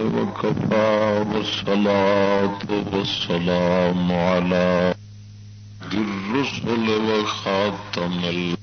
وكفى والصلاة والسلام على الرسل وخاتم الله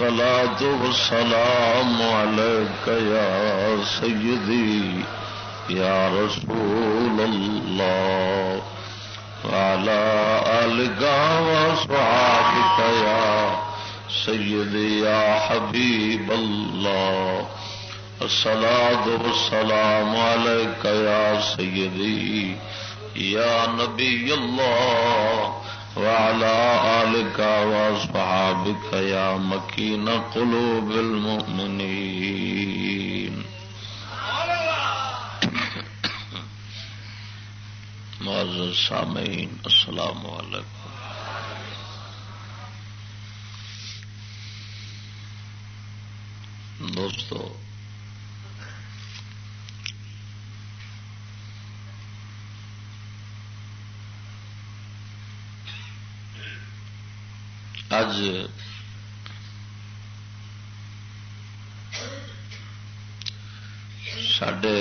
الصلاة والسلام عليك يا سيدي، يا رسول الله، وعلى آلك وصحابك يا سيدي، يا حبيب الله. الصلاة والسلام عليك يا سيدي، يا نبي الله، وعلى آلك وصحابك يا مكين قلوب المؤمنين معزز سامعین السلام علیکم۔ دوستو اج سڈے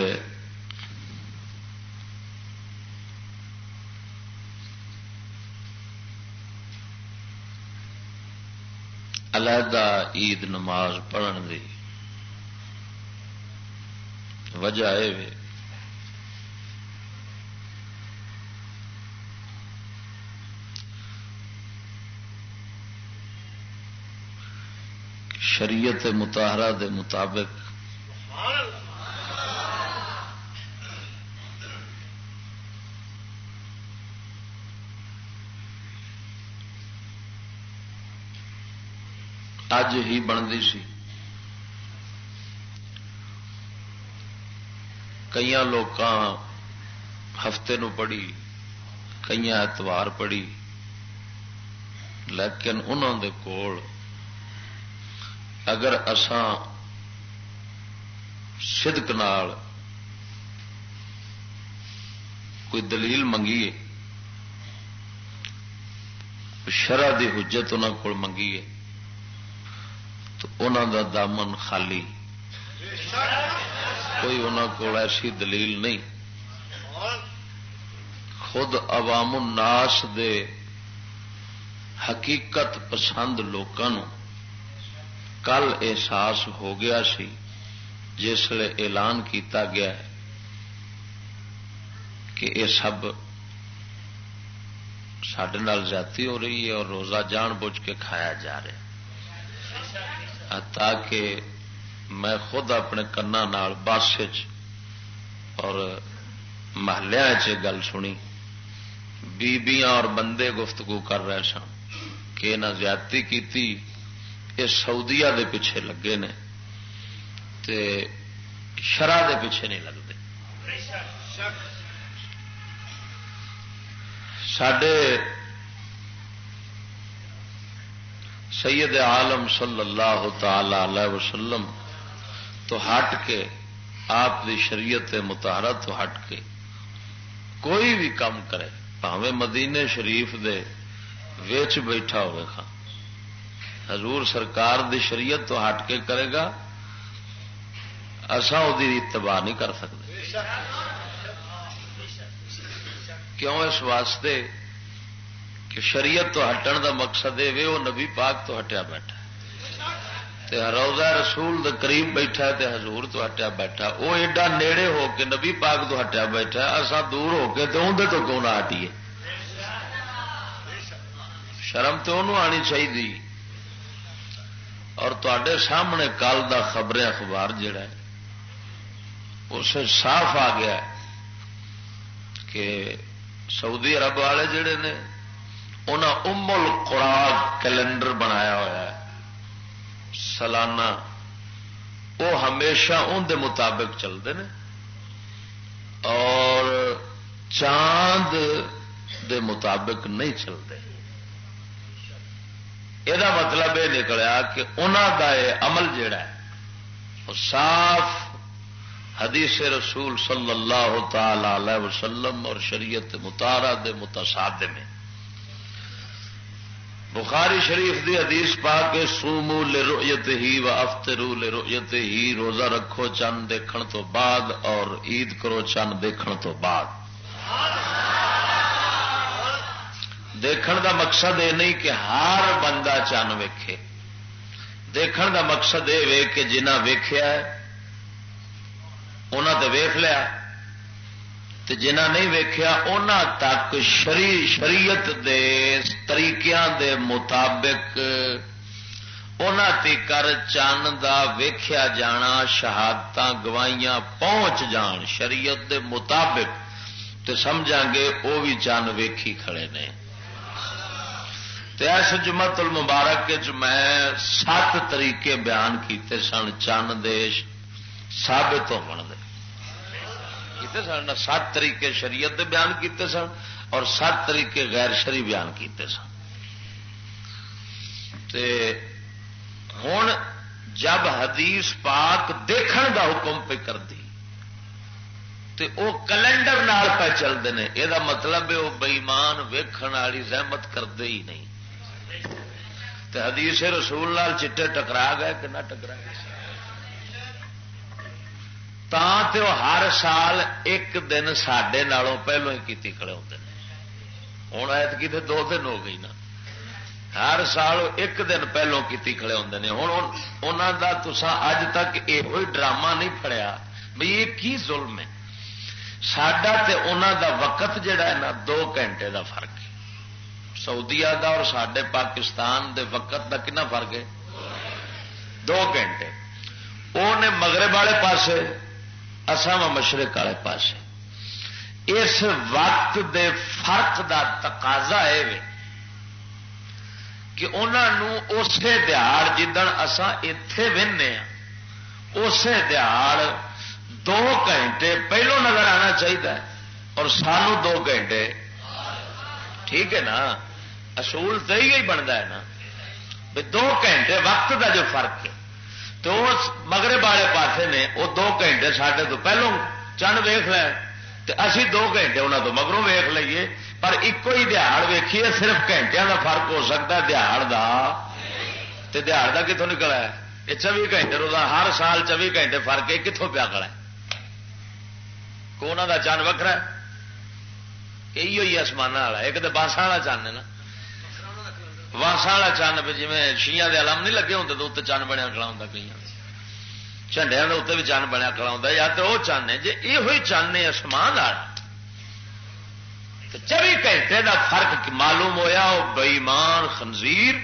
علیحدہ عید نماز پڑھن دی وجہ یہ شریعت متحرہ دے مطابق۔ اج ہی بنتی سی۔ کئی لوگ ہفتے نو پڑھی کئی اتوار پڑھی، لیکن انہوں دے کول اگر اسان صدق نال کوئی دلیل منگیے شرح دی حجت انہوں کو منگیے، تو انہوں دا دامن خالی۔ کوئی انہوں کو ایسی دلیل نہیں۔ خود عوام الناس دے حقیقت پسند لوگوں کل احساس ہو گیا سی جسے اعلان کیتا گیا ہے کہ یہ سب سڈے زیادتی ہو رہی ہے اور روزہ جان بوجھ کے کھایا جا رہا تاکہ میں خود اپنے کنا بس اور محلے گل سنی، بیبیاں اور بندے گفتگو کر رہے سن کہ نہ زیادتی کی سعودیا دے پیچھے لگے نے تے شرح دے پیچھے نہیں لگتے۔ سڈے سید عالم صلی اللہ تعالی علیہ وسلم تو ہٹ کے، آپ کی شریعت متحرہ تو ہٹ کے کوئی بھی کام کرے، پاوے مدینے شریف دے ویچ بیٹھا ہوئے خان۔ حضور سرکار دی شریعت تو ہٹ کے کرے گا اصا وہ اتباع نہیں کر سکتے۔ کیوں اس واسطے کہ شریعت تو ہٹن دا مقصد ہے وہ نبی پاک تو ہٹیا بیٹھا۔ روزہ رسول دے قریب بیٹھا تے حضور تو ہٹیا بیٹھا۔ وہ ایڈا نیڑے ہو کے نبی پاک تو ہٹیا بیٹھا اصا دور ہو کے تو اندر تو کیوں نہ ہٹیے؟ شرم تو انہوں آنی چاہیے اور تے سامنے کل دا خبر اخبار جڑا ہے اسے صاف آ گیا کہ سعودی عرب والے جڑے نے انہوں امل خوراک کیلنڈر بنایا ہوا ہے۔ سالانہ، وہ ہمیشہ ان دے مطابق چلتے ہیں اور چاند دے مطابق نہیں چلتے یہ مطلب یہ نکلیا کہ انہوں کا یہ عمل جڑا ہے وہ صاف حدیث رسول صلی اللہ تعالی علیہ وسلم اور شریعت متارا دے متصاد میں بخاری شریف دی حدیث پا کے سومو لے ہی و افطرو لے ہی روزہ رکھو چند دیکھن تو بعد اور عید کرو چند دیکھن تو بعد دیکھن دا مقصد یہ نہیں کہ ہر بندہ چند ویکھے۔ دیکھن دا مقصد یہ وے کہ جنہ ویخیا انہوں تے ویخ لیا۔ جنہ نہیں ویکیا ان تک شری، شریعت دے طریقیاں دے مطابق ان تیکر چند دا ویخیا جانا شہادت گوائیاں پہنچ جان، شریعت دے مطابق۔ تو سمجھا گے وہ بھی چند ویکھی کھڑے نے۔ اس جمت المبارک میں سات طریقے بیان کیتے سن، چند دیش سابت ہو دے۔ کیتے سن؟ سات طریقے شریعت دے بیان کیتے سن اور سات طریقے غیر شری بیان کیتے سن۔ تے ہوں جب حدیث پاک دیکھن دا حکم پہ کر دی تے او کیلنڈر نال پہ چلتے ہیں یہ مطلب ہے وہ بئیمان ویکھن والی زحمت کرتے ہی نہیں۔ تے حدیث رسول نال چٹے ٹکرا گئے کہ نہ ٹکرا گئے؟ تو ہر سال ایک دن سڈے نالوں پہلو ہی کی کھڑے ہوتے ہیں ہوں ایتکی تو دو دن ہو گئی نا۔ ہر سال ایک دن پہلو کی کھڑے ہوتے ہیں ہوں انہوں کا تسا اج تک یہ ڈرامہ نہیں پڑیا بھائی یہ کی ظلم ہے؟ سڈا انہوں دا وقت جڑا ہے نا، دو گھنٹے دا فرق ہے۔ سعودیا دا اور سڈے پاکستان دے وقت دا کنا فرق ہے؟ دو گھنٹے۔ وہ مغرب والے پاسے، اساں مشرق والے پاس اس وقت دے فرق دا تقاضا ہے کہ انہوں اسی دہاڑ جدن اسان اتے وہنے ہاں اسی دہاڑ دو گھنٹے پہلو نظر آنا چاہیے اور سانو دو گھنٹے۔ ٹھیک ہے نا؟ اصول تو ہی بنتا ہے نا۔ دو گھنٹے وقت دا جو فرق ہے۔ تو مغرب والے پاسے نے وہ دو گھنٹے سڈے تو پہلو چند ویخ اسی دو گھنٹے انہوں تو مگروں ویخ لیے پر ایک ہی دہاڑ ویکھیے، صرف گھنٹے کا فرق ہو سکتا ہے دہاڑ کا دہاڑ کا کتوں نکلا ہے؟ یہ چوبی گھنٹے روزہ، ہر سال چوبی گھنٹے فرق ہے کتوں پیا کڑا کون کا چند وکرا یہی ہوئی آسمان والا، ایک تو باسا والا چند ہے نا۔ واسا والا چند جی شیا کے علم نہیں لگے ہوتے تو اتنے چند بنیا کلا ہوں کئی جھنڈیا کے اتنے بھی چند بنیا کلا ہوں یا تو وہ چند ہے جی یہ ہوئی چند ہے آسمان والا چوبی گھنٹے کا فرق معلوم ہویا وہ بئیمان خنزیر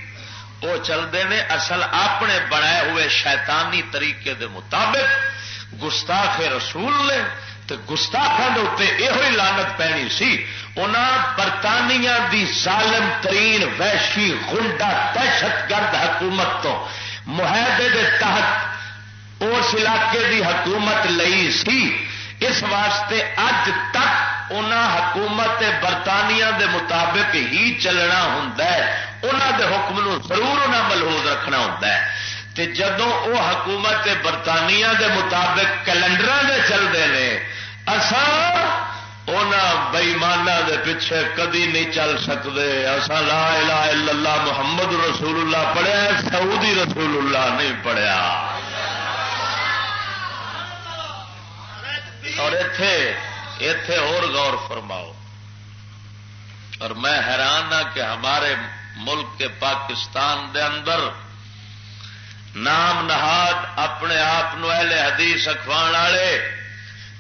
وہ چلتے ہیں اصل اپنے بنائے ہوئے شیطانی طریقے دے مطابق گستاخ رسول نے تو گستاخوں کے اتنے یہ لانت پینی سی انہاں برطانیہ دی ظالم ترین ویشی گنڈا دہشت گرد حکومت تو معاہدے کے تحت اس علاقے دی حکومت لئی سی اس واسطے اج تک ان حکومت برطانیہ دے مطابق ہی چلنا ہوں انہوں دے حکم نو ضرور انہیں ملحوظ رکھنا ہوں جدو وہ حکومت برطانیہ دے مطابق کیلنڈر دے چلتے ہیں بئیمانہ دے پیچھے کدی نہیں چل سکتے اصا لا الہ الا اللہ محمد رسول اللہ پڑھیا سعودی رسول اللہ نہیں پڑھیا۔ اور اتے اتے اور غور فرماؤ۔ اور میں حیران ہاں کہ ہمارے ملک کے پاکستان دے اندر نام نہاد اپنے آپ اہل حدیث اخوان والے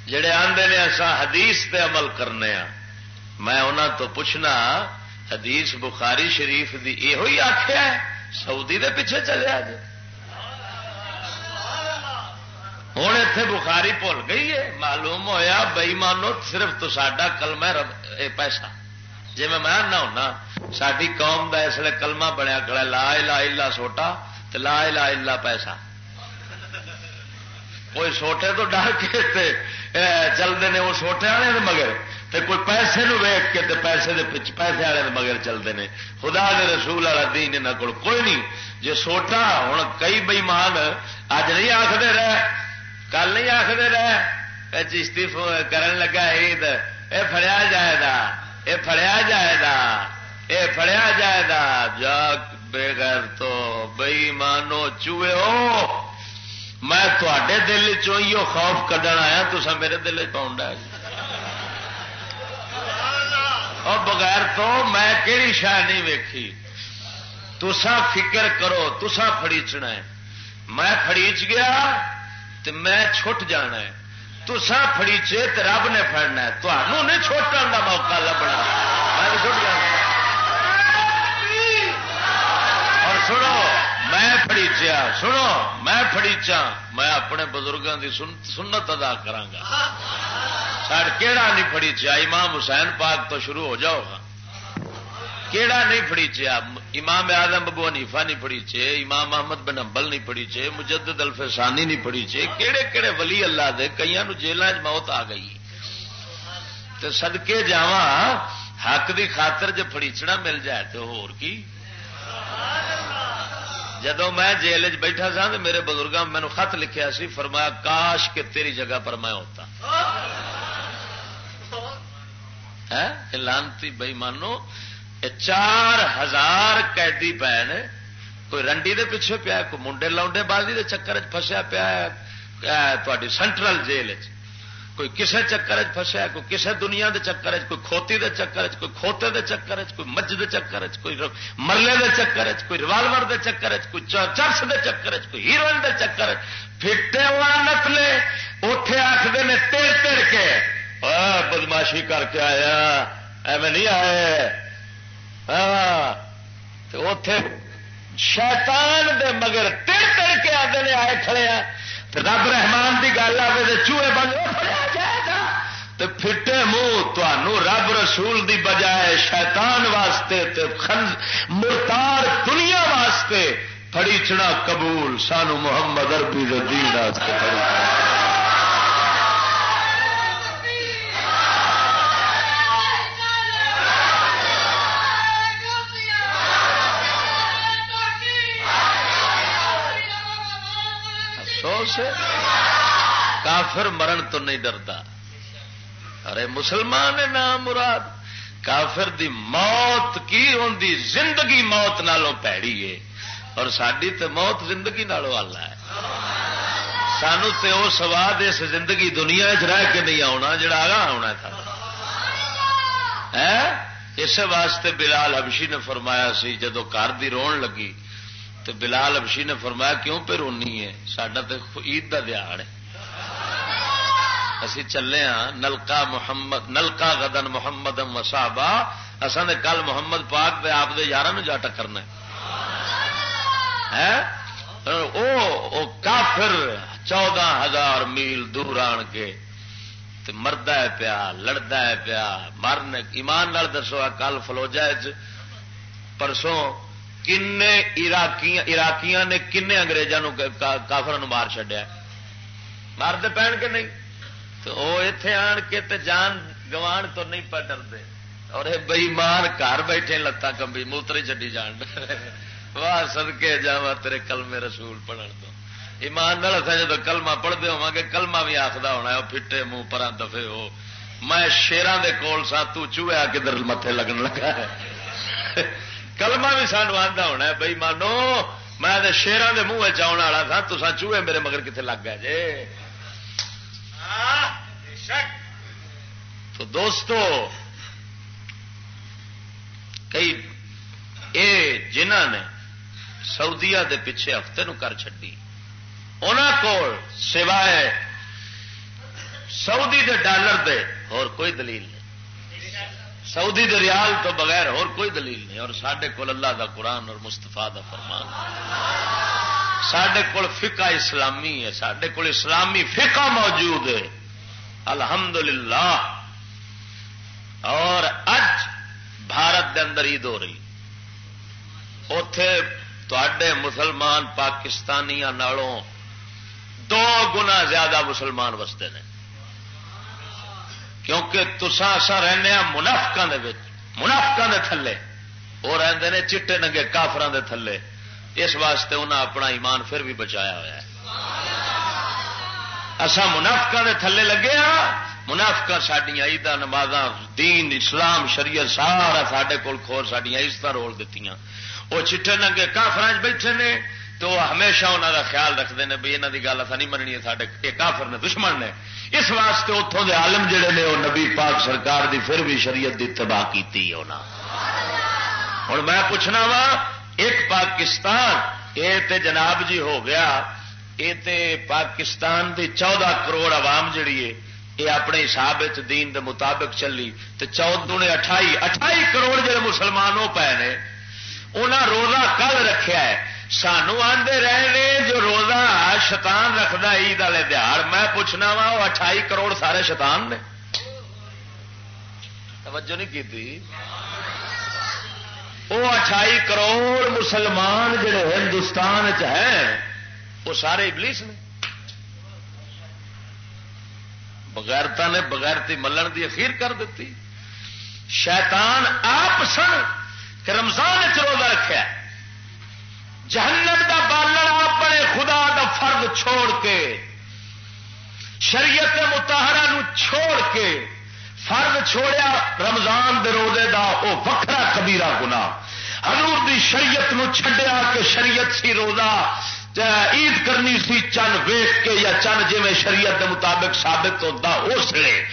جڑے آدھے نے اصا حدیث پہ عمل کرنے ہاں میں انہوں تو پوچھنا، حدیث بخاری شریف دی یہ آخیا سعودی دے پیچھے چلے جی ہوں اتے بخاری بھول گئی ہے، معلوم ہوا بئی مانو صرف تو سڈا کلم ہے پیسہ۔ جی میں نہ ہونا ساری قوم کا اس لیے کلما بنیا کڑا لا لا الا سوٹا تو لا لا الا پیسہ۔ کوئی سوٹے تو ڈر کے چلتے ہیں وہ سوٹے والے مگر، تے کوئی پیسے نو ویک کے تے پیسے دے پچ، پیسے والے مگر چلتے ہیں خدا دے رسول والا دین یہاں کو کوئی نہیں۔ جی سوٹا ہوں کئی بئیمان اج نہیں آخر رہ کل نہیں آخر رہ چشتی کرن لگا عید، اے فڑیا جائے گا یہ فڑیا جائے گا یہ فڑیا جائے گا جا بے گھر تو بئی مانو چوئے ہو۔ میں تے دل چوئیو خوف کڈن آیا تو میرے دل پاؤں اور بغیر تو میں کہڑی شہ نہیں ویکھی۔ تسا فکر کرو تسا فڑیچنا ہے۔ میں فڑیچ گیا تو میں چھٹ جانا ہے۔ تسا فڑیچے تو رب نے فڑنا ہے۔ تمہوں نہیں چھوٹن کا موقع لبنا۔ میں چھٹ جانا اور سنو میں فڑیچیا سنو، میں فڑیچا میں اپنے بزرگوں کی سنت ادا کرا سر کہڑا نہیں فڑیچیا امام حسین پاک تو شروع ہو جاؤ گا۔ کیڑا نہیں فڑیچیا امام آدم ابو حنیفہ نہیں فڑیچے امام محمد بن امبل نہیں فڑیچے مجدد الفسانی نہیں فڑیچے کہڑے کہڑے ولی اللہ دے کئی جیل موت آ گئی۔ تو سدکے جا حق دی خاطر جو فڑیچنا مل جائے تو ہور کی؟ جدو میں جیل چ بیٹھا سا تو میرے بزرگ مینو خط لکھیا سی، فرمایا، کاش کے تیری جگہ پر میں ہوتا۔ لانتی بئی مانو چار ہزار قیدی پے نے کوئی رنڈی دے پیچھے پیا کوئی منڈے لاؤنڈے بازی دے چکر فسیا پیا تاری سینٹرل جیل کوئی کسے چکر فسیا کوئی کسے دنیا دے چکر کوئی کھوتی دے چکر کوئی کھوتے دے چکر کوئی مجھ دے چکر کوئی مرلے دے چکر کوئی ریوالور دے چکر کوئی چرس دے چکر کوئی ہیروئن دے چکر پھٹے ہوا نکلے اتے آخر نے تیر تیر کے۔ بدماشی کر کے آیا۔ ایویں نہیں آئے۔ اتے شیطان دے مگر تر تر کے آدھے نے آئے کھڑے ہیں رب رحمان کی گل آئے تو چوہے بن تو پھٹے منہ تنوع رب رسول دی بجائے شیطان واسطے تے مرتار دنیا واسطے فڑیچنا قبول، سانو محمد اربی دین واسطے فڑیچنا سے کافر مرن تو نہیں ڈرتا۔ ارے مسلمان نام مراد۔ کافر دی موت کی ان دی زندگی موت نالوں پیڑی ہے۔ اور ساری تو موت زندگی نالوں والا ہے۔ سانو تے وہ سواد اس زندگی دنیا چ رہ کے نہیں آنا جڑا آگا آنا تھا اس واسطے بلال حبشی نے فرمایا سی، جدو کار دی رون لگی تو بلال ابشی نے فرمایا، کیوں پہ رونی ہے؟ سڈا تو عید کا دیہڑ ہے۔ اسی چلے ہاں نلکا محمد نلکا گدن محمد اصا نے کل محمد پاک دے آپ دے یار جا ٹکرنا او کافر چودہ ہزار میل دور آن کے مرد ہے پیا لڑتا ہے پیا مرن ایمان نال دسو کل فلوجا پرسوں کن عراقیاں نے کن اگریزوں کافر مار چڈیا مارتے پہن کے نہیں تو وہ اتے آن کے تے جان گوان تو نہیں پہ ڈرتے اور بئی مان گھر بیٹھے لتاں کمبی موتری چڈی جان واہ سدکے جا تیرے کلمے رسول پڑھن تو ایمان جب کلمہ پڑھتے ہوا گے کلمہ بھی آخر ہونا پھٹے منہ پر دفے ہو میں شیران دے کول سا چوہا کدھر متے لگن لگا ہے کلمہ بھی سانو آتا ہونا بئی مانو میں شیران دے منہ چاؤن والا تھا تو چوہے میرے مگر کتنے لگ گئے جی تو دوستو کئی اے جنہ نے سعودیا دے پیچھے ہفتے نو کر چڈی ان کو سوائے سعودی دے ڈالر دے اور کوئی دلیل نہیں سعودی دے ریال تو بغیر اور کوئی دلیل نہیں، اور سڈے کول اللہ دا قرآن اور مستفا دا فرمان۔ سڈے کول فقہ اسلامی ہے سڈے کول اسلامی فقہ موجود ہے۔ الحمدللہ۔ اور اج بھارت دے اندر عید ہو رہی۔ اتے تے مسلمان پاکستانیاں نالوں دو گنا زیادہ مسلمان وستے ہیں کیونکہ تسا اصا رہنے ہاں منافقا منافقا دے تھلے۔ وہ رہتے ہیں چٹے نگے کافران دے تھلے۔ اس واسطے انہیں اپنا ایمان پھر بھی بچایا ہوا ہے۔ اصا منافقا دے تھلے لگے ہاں۔ منافقا سڈیا عیدا نماز دین، اسلام، شریعت، سارا سڈے کول کھور سڈیا عزت رول دیتی وہ چٹے نگے کافر بیٹھے نے۔ تو ہمیشہ انہوں کا خیال رکھتے ہیں بھی یہاں کی گل اصل نہیں مننی سارے کافر نے دشمن نے۔ اس واسطے اتوں کے آلم جڑے نے وہ نبی پاک سرکار دی پھر بھی شریعت کی تباہ کی ہوں میں پوچھنا وا، ایک پاکستان یہ تے جناب جی ہو گیا یہ تے پاکستان دی چودہ کروڑ عوام جڑی ہے یہ اپنے حساب دین دے مطابق چلی تو چودہ نے اٹھائی اٹھائی کروڑ جڑے مسلمان وہ پے نے انہیں روزہ کل رکھا ہے۔ سانو آدھے رہے جو روزہ شیطان رکھتا عید والے تہار میں پوچھنا وا، وہ اٹھائی کروڑ سارے شیطان نے۔ توجہ نہیں کی وہ اٹھائی کروڑ مسلمان جڑے ہندوستان چ وہ سارے ابلیس نے۔ بغیرتا نے بغیرتی ملن کی اخیر کر دیتی۔ شیطان آپ سن کہ رمضان چروزہ رکھا جہنم دا بالر اپنے خدا دا فرد چھوڑ کے، شریعت متحرہ نو چھوڑ کے فرد چھوڑیا، رمضان دے روزے دا او وکھرا کبیرا گنا حضور دی شریعت نو چھڈیا کہ شریعت سی روزہ عید کرنی سی چن ویخ کے یا چن جی شریعت کے مطابق سابت ہوتا، اس لیے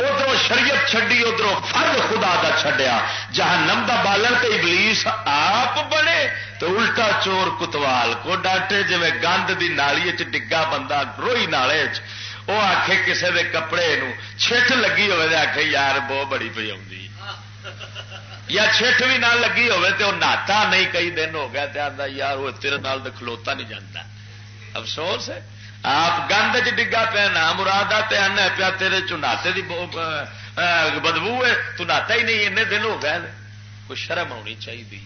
ادھر شریعت چڈی ادھر فرد خدا کا چڈیا جہاں نمدا بالن تے ابلیس آپ بنے تو الٹا چور کتوال کو ڈانٹے جی گند کی نالی ڈگا بندہ روئی نالے وہ آخے کسے دے کپڑے نو چھٹ لگی ہوئے آخے یار بہت بڑی پی آئی یا چھٹ بھی نہ لگی ہوے تو ناتا نہیں کئی دن ہو گیا آتا یار وہ تیرے نال کھلوتا نہیں جانتا افسوس ہے۔ آپ گند چ ڈگا پیا نہ مراد آنا پیا، تیرے چاتے کی بدبو ہے تو ناتا ہی نہیں این دن ہو گئے کوئی شرم آنی چاہیے۔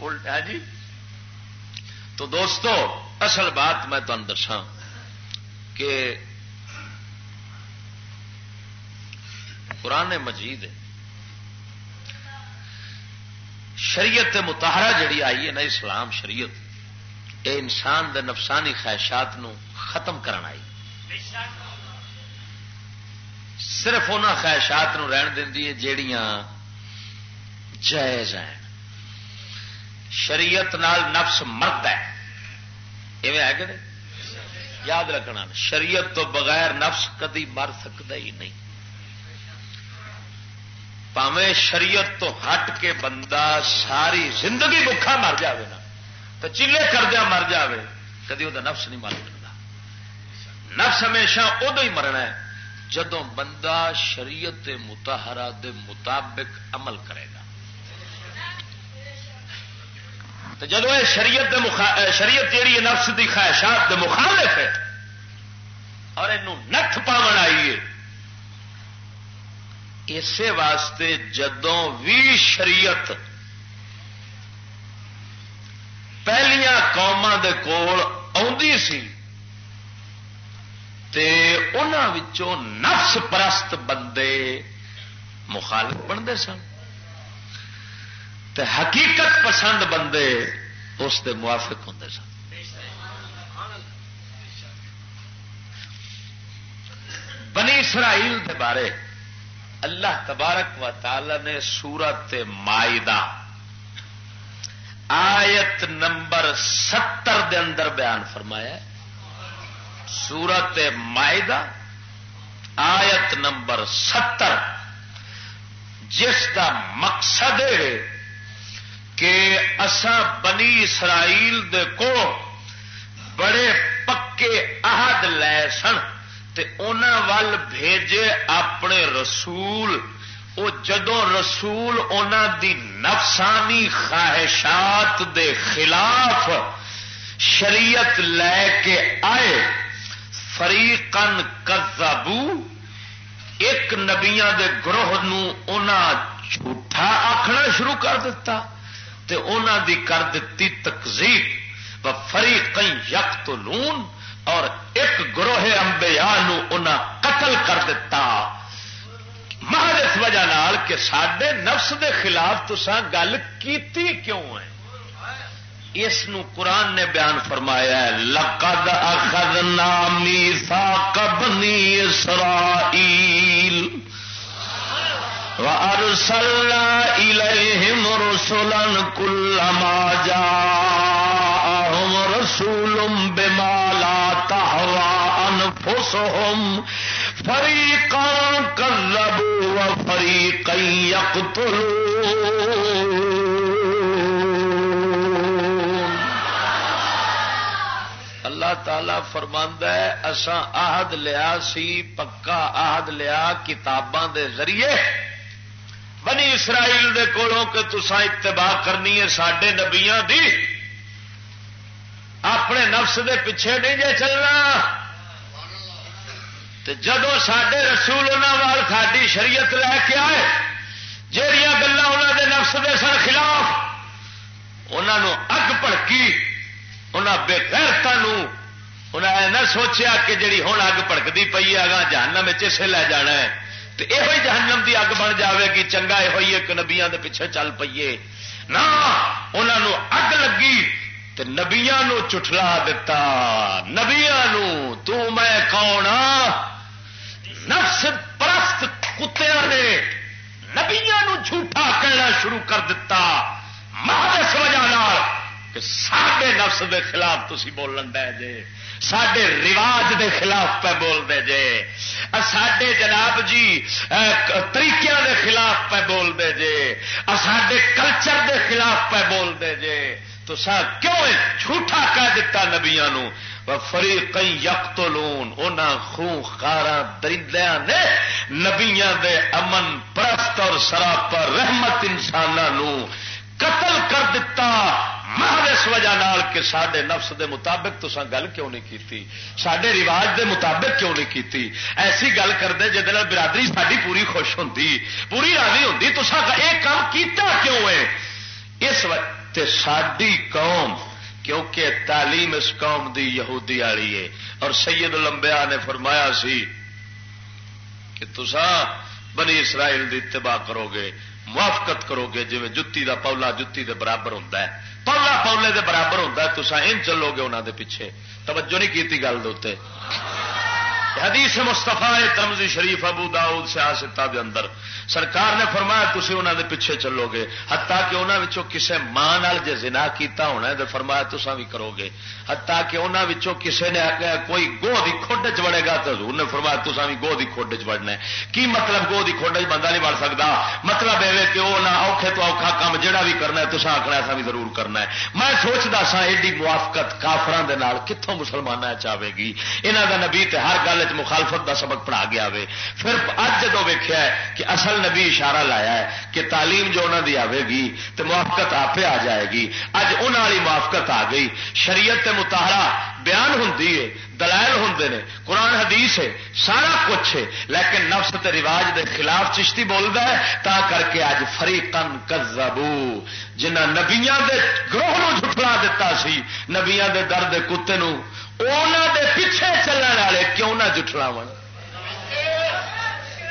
ہاں جی؟ تو دوستو، اصل بات میں تمہیں دسا کہ قرآن مجید شریعت متحرہ جڑی آئی ہے نا، اسلام شریعت۔ یہ انسان دے نفسانی خواہشات نو ختم کرنا آئی۔ صرف ان خواہشات نو رہن دی جیڑیاں جائز ہیں۔ شریعت نال نفس مرد ہے۔ ہے کہ یاد رکھنا، شریعت تو بغیر نفس کدی مر سکتا ہی نہیں۔ پاوے شریعت تو ہٹ کے بندہ ساری زندگی بکھا مر جائے نا۔ تو چیلے کردیا مر جائے کدی وہ نفس نہیں مر سکتا نفس ہمیشہ ادو ہی مرنا ہے جدو بندہ شریعت متحرا دے مطابق عمل کرے گا۔ تو جب یہ شریعت شریعت جیڑی نفس کی خواہشات کے مخالف ہے، اور یہ نت پاون آئیے اسی واسطے جدوں بھی شریعت پہلیا قوما دے کول آدھی سی تے نفس پرست بندے مخالف بنتے سن تے حقیقت پسند بندے اس دے موافق ہوں سن۔ بنی اسرائیل دے بارے اللہ تبارک و تعالی نے سورت مائدہ آیت نمبر ستر دے اندر بیان فرمایا سورت مائدہ، آیت نمبر ستر۔ جس کا مقصد ہے کہ اسا بنی اسرائیل دے کو بڑے پکے عہد لے سن تے وال بھیجے اپنے رسول وہ جدو رسول ان دی نفسانی خواہشات دے خلاف شریعت لے کے آئے فریقن کذبو، ایک نبیا دے گروہ نو جھوٹا آخنا شروع کر دیتا تے دی کر دیتی تکزیب فریق یک تو اور ایک گروہ امبیا قتل کر دیتا محض اس وجہ نال کہ سڈے نفس دے خلاف تسان گل کیتی کیوں ہے؟ اس نو قرآن نے بیان فرمایا ہے، لقد اخذنا میثاق بنی اسرائیل وارسلنا الیہم رسلا كلما جاءهم رسول بما لا تهوى انفسهم فریقا کذبوا وفریقا یقتلون۔ اللہ تعالی فرماندا ہے، اساں عہد لیا سی، پکا عہد لیا کتاباں دے ذریعے۔ بنی اسرائیل دے کولوں کہ تساں اتباع کرنی ہے ساڈے نبیاں دی۔ اپنے نفس دے پیچھے نہیں جے چلنا۔ جدو سڈے رسول وال ساری شریعت لے کے آئے جہیا گلا انہوں دے نفس دے سر خلاف انہوں اگ پڑکی انہوں بےغیرتا انہیں نہ سوچیا کہ جڑی ہوں اگ پڑکتی پی ہے اگاں جہنم اسے لے جانا ہے تو یہ جہنم دی اگ بن جاوے گی، چنگا یہ ایک نبیا کے پیچھے چل پیے نہ انہوں اگ لگی نبیا چٹلا دتا نبیا میں کون ہاں نفس پرست کتیا نے نبیا جھوٹا کہنا شروع کر دیتا اس وجہ کہ سڈے نفس دے خلاف تھی بولن دے جے۔ سڈے رواج دے خلاف پہ بول دے جے۔ سڈے جناب جی طریقے دے خلاف پہ بول دے جے۔ سڈے کلچر دے خلاف پہ بول دے جے۔ تو سا کیوں جھوٹا کہہ دیتا نبیا فری کئی یک تو لون ان خارا درندیا نے نبیا دے امن پرست اور سراپر رحمت انسانوں قتل کر دیتا اس وجہ نال کہ سڈے نفس دے مطابق تو گل کیوں نہیں کیتی؟ سڈے رواج دے مطابق کیوں نہیں کیتی؟ ایسی گل کرتے جہد برادری ساری پوری خوش ہوں پوری راضی ہوں تو یہ کام کیتا کیوں ہے؟ اس وقت ساری قوم کیونکہ تعلیم اس قوم دی یہودی والی ہے۔ اور سید لمبیا نے فرمایا سی کہ تسا بنی اسرائیل دی اتباع کرو گے موافقت کرو گے جی جتی دا پولا جتی دے برابر ہوں پولا پولے دے برابر ہوں تسا ان چلو گے انہوں دے پیچھے۔ توجہ نہیں کی گل دے حدیث مستفا ترمزی شریف، ابو داؤد سیاستہ دے اندر۔ سرکار نے فرمایا تھی انہوں دے پیچھے چلو گے۔ ہتا کہ انہوں کسے ماں جے زنا کیتا ہونا ہے تو فرمایا تسا بھی کرو گے۔ ہتا کہ انہوں کسے نے کوئی گو دی کھڈ چ بڑے گا تو حضور نے فرمایا تسا بھی گو دی کھڈ چ بڑنا ہے۔ کی مطلب گو دی کھڈ چ بندہ نہیں بڑھ سکتا مطلب یہ کہ وہ نہ اوکھے تو اوکھا کام جڑا بھی کرنا ہے تسا آخنا ایسا بھی ضرور کرنا ہے۔ میں سوچتا سا، ایڈی موافقت کافران دے نال کتوں مسلمان چاہے گی؟ یہاں کا نبی تے ہر گل مخالفت دا سبق پڑھا گیا وے پھر اج جدو ویخیا ہے کہ اصل نبی اشارہ لایا ہے کہ تعلیم جو انہوں دی آئے گی تو موافقت آپ آ جائے گی۔ اج ان والی موافقت آ گئی۔ شریعت متحرہ بیان ہوں دلائل ہوں نے، قرآن حدیث ہے، سارا کچھ ہے۔ لیکن نفس تے رواج دے خلاف چشتی بولتا ہے، تا کر کے اج فری کن کزبو جنہ نبیا دے گروہ نو جھٹلا دیتا سی نبیا دے درد کتے نو دے پیچھے چلنے والے کیوں نہ جٹلاو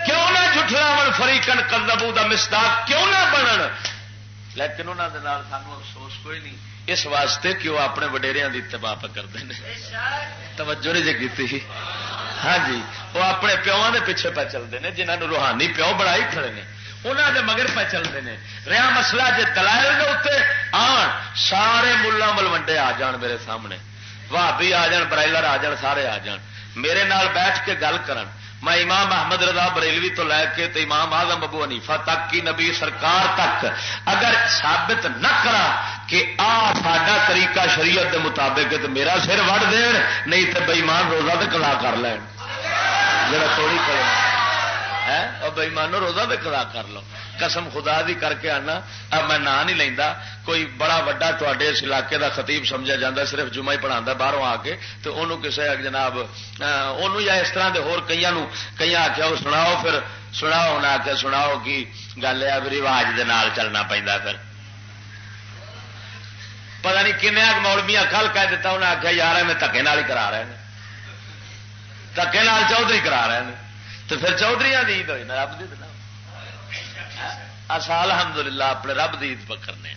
کیوں نہ جٹلاو فریقن کزبو دا مستاق کیوں نہ بنن؟ لیکن انہوں دے نال سانو افسوس کوئی نہیں، اس واسطے کہ وہ اپنے وڈیریا کی اتباع کرتے ہیں۔ توجہ نہیں جی ہاں جی وہ اپنے پیوان کے پیچھے پہ چلتے ہیں جنہوں روحانی پیو بڑا ہی کھڑے ہیں۔ انہوں دے مگر پہ چلتے ہیں۔ رہا مسئلہ جی دلائل کے اتنے آن، سارے ملا ملوڈے آ جان میرے سامنے۔ بھابی آ جان برائلر آ جان سارے آ جان میرے نال بیٹھ کے گل کرن میں امام محمد رضا بریلوی تو لے کے تو امام آزم ابو حنیفہ تک کی نبی سرکار تک اگر ثابت نہ کرا کہ آ ساڈا طریقہ شریعت کے مطابق تو میرا سر وڑ دین نہیں تو بےمان روزہ تو کلا کر لین جا تھوڑی کرے بےمانو روزہ بھی کلا کر لو۔ قسم خدا دی کر کے آنا۔ اب میں نام نہیں لینا کوئی بڑا وڈا تے اس علاقے دا خطیب سمجھا جا صرف جمعہ ہی پڑھا باہروں آ کے۔ تو انہوں کسے جناب انہوں یا اس طرح کے ہوئی کئی آخیا وہ سناؤ پھر، سناؤ انہیں آخیا سناؤ کی گل ہے رواج دے نال چلنا پہنتا پھر۔ پتا نہیں کنیا مولبیاں کل کہہ دیتا انہیں آخیا یار، میں دکے ہی کرا رہے ہیں۔ دکے چودھری کرا رہے ہیں۔ تو پھر چودھری کی عید ہوئی نا، رب کی سال الحمد للہ اپنے رب کی عید پکڑنے۔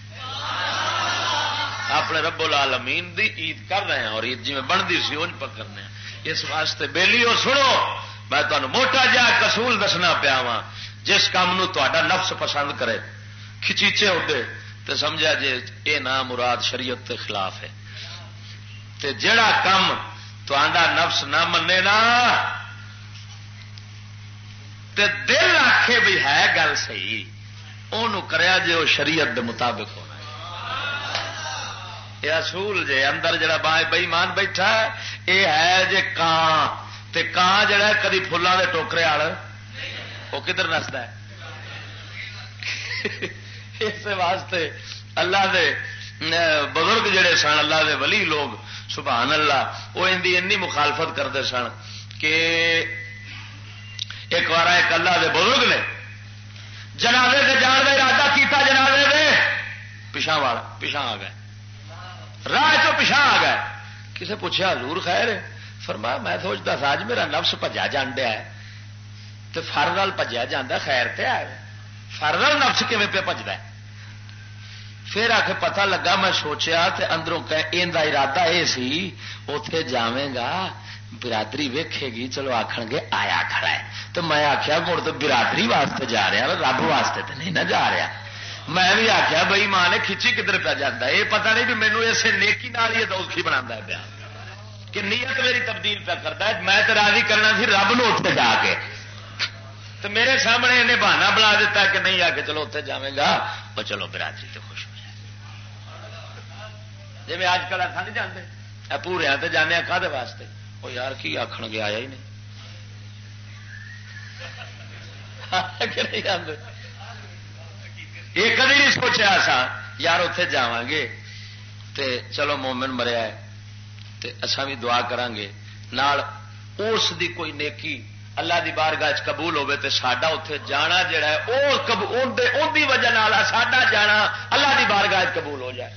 اپنے رب العالمین دی عید کر رہے ہیں اور عید جی میں بنتی سی انج پکڑنے اس واسطے بہلی اور سنو، میں تمہیں موٹا جا کسول دسنا پیا وا جس کام تا نفس پسند کرے، کھچیچے ہوتے تو سمجھا جی یہ نام مراد شریعت کے خلاف ہے۔ تے جڑا کام تا نفس نہ منے نا تے دل آخے بھی ہے گل سی وہ کریا جی وہ شریعت دے مطابق ہونا یہ اصول جے اندر جڑا بئی مان بیٹھا یہ ہے جے کان تے کان جڑا کدی فلان دے ٹوکرے وال وہ کدھر نستا ہے؟ اس واسطے اللہ دے بزرگ جڑے سن، اللہ دے ولی لوگ، سبحان اللہ وہ ان مخالفت کرتے سن کہ ایک بار ایک اللہ دے بزرگ نے۔ جنازے سے جان کا ارادہ کیتا جنازے دے۔ پچھا والا پچھا آ گئے۔ راہ تو پچھا آ گئے۔ کسے پوچھا حضور خیر؟ فرمایا، میں سوچتا تھا اج میرا نفس پجا جان دیا ہے۔ تو فر نال پجیا جا خیر تے آئے فر نال نفس کیون پہ پجدا ہے؟ پھر آ کے پتا لگا، میں سوچیا تے اندروں ان کا ارادہ یہ سی اتے جاویں گا۔ برادری ویکھے گی، چلو آخ گے، آیا کھڑا ہے۔ تو میں آخیا مڑ تو برادری واسطے جا رہا، رب واسطے تو نہیں نہ جا رہا۔ میں بھی آخیا بھائی ماں نے کھچی کدھر پہ جانا یہ پتا نہیں بھی مینو اسے نیکی نال ہی دوستی بنا پیا۔ کہ نیت میری تبدیل پہ کرتا ہے، میں تو راضی کرنا سی، رب نو اتنے جا کے۔ تو میرے سامنے انہیں بہانا بنا دیتا کہ نہیں آ کے چلو اتنے جائے گا۔ وہ چلو برادری تو خوش ہو جائے۔ جی میں آج کل آخا نہیں جانتے پورے ہاں تو جانے کا واسطے؟ وہ یار کی آخر گیا آیا ہی نہیں یہ کدی نہیں سوچا سا یار اتے جا گے تے چلو مومن مریا ہے اسا بھی دعا کران گے نال اس دی کوئی نیکی اللہ دی بار گاہ قبول ہوے تے ساڈا اتے جانا جڑا ہے ان دی وجہ ساڈا جانا اللہ دی بار گاہ قبول ہو جائے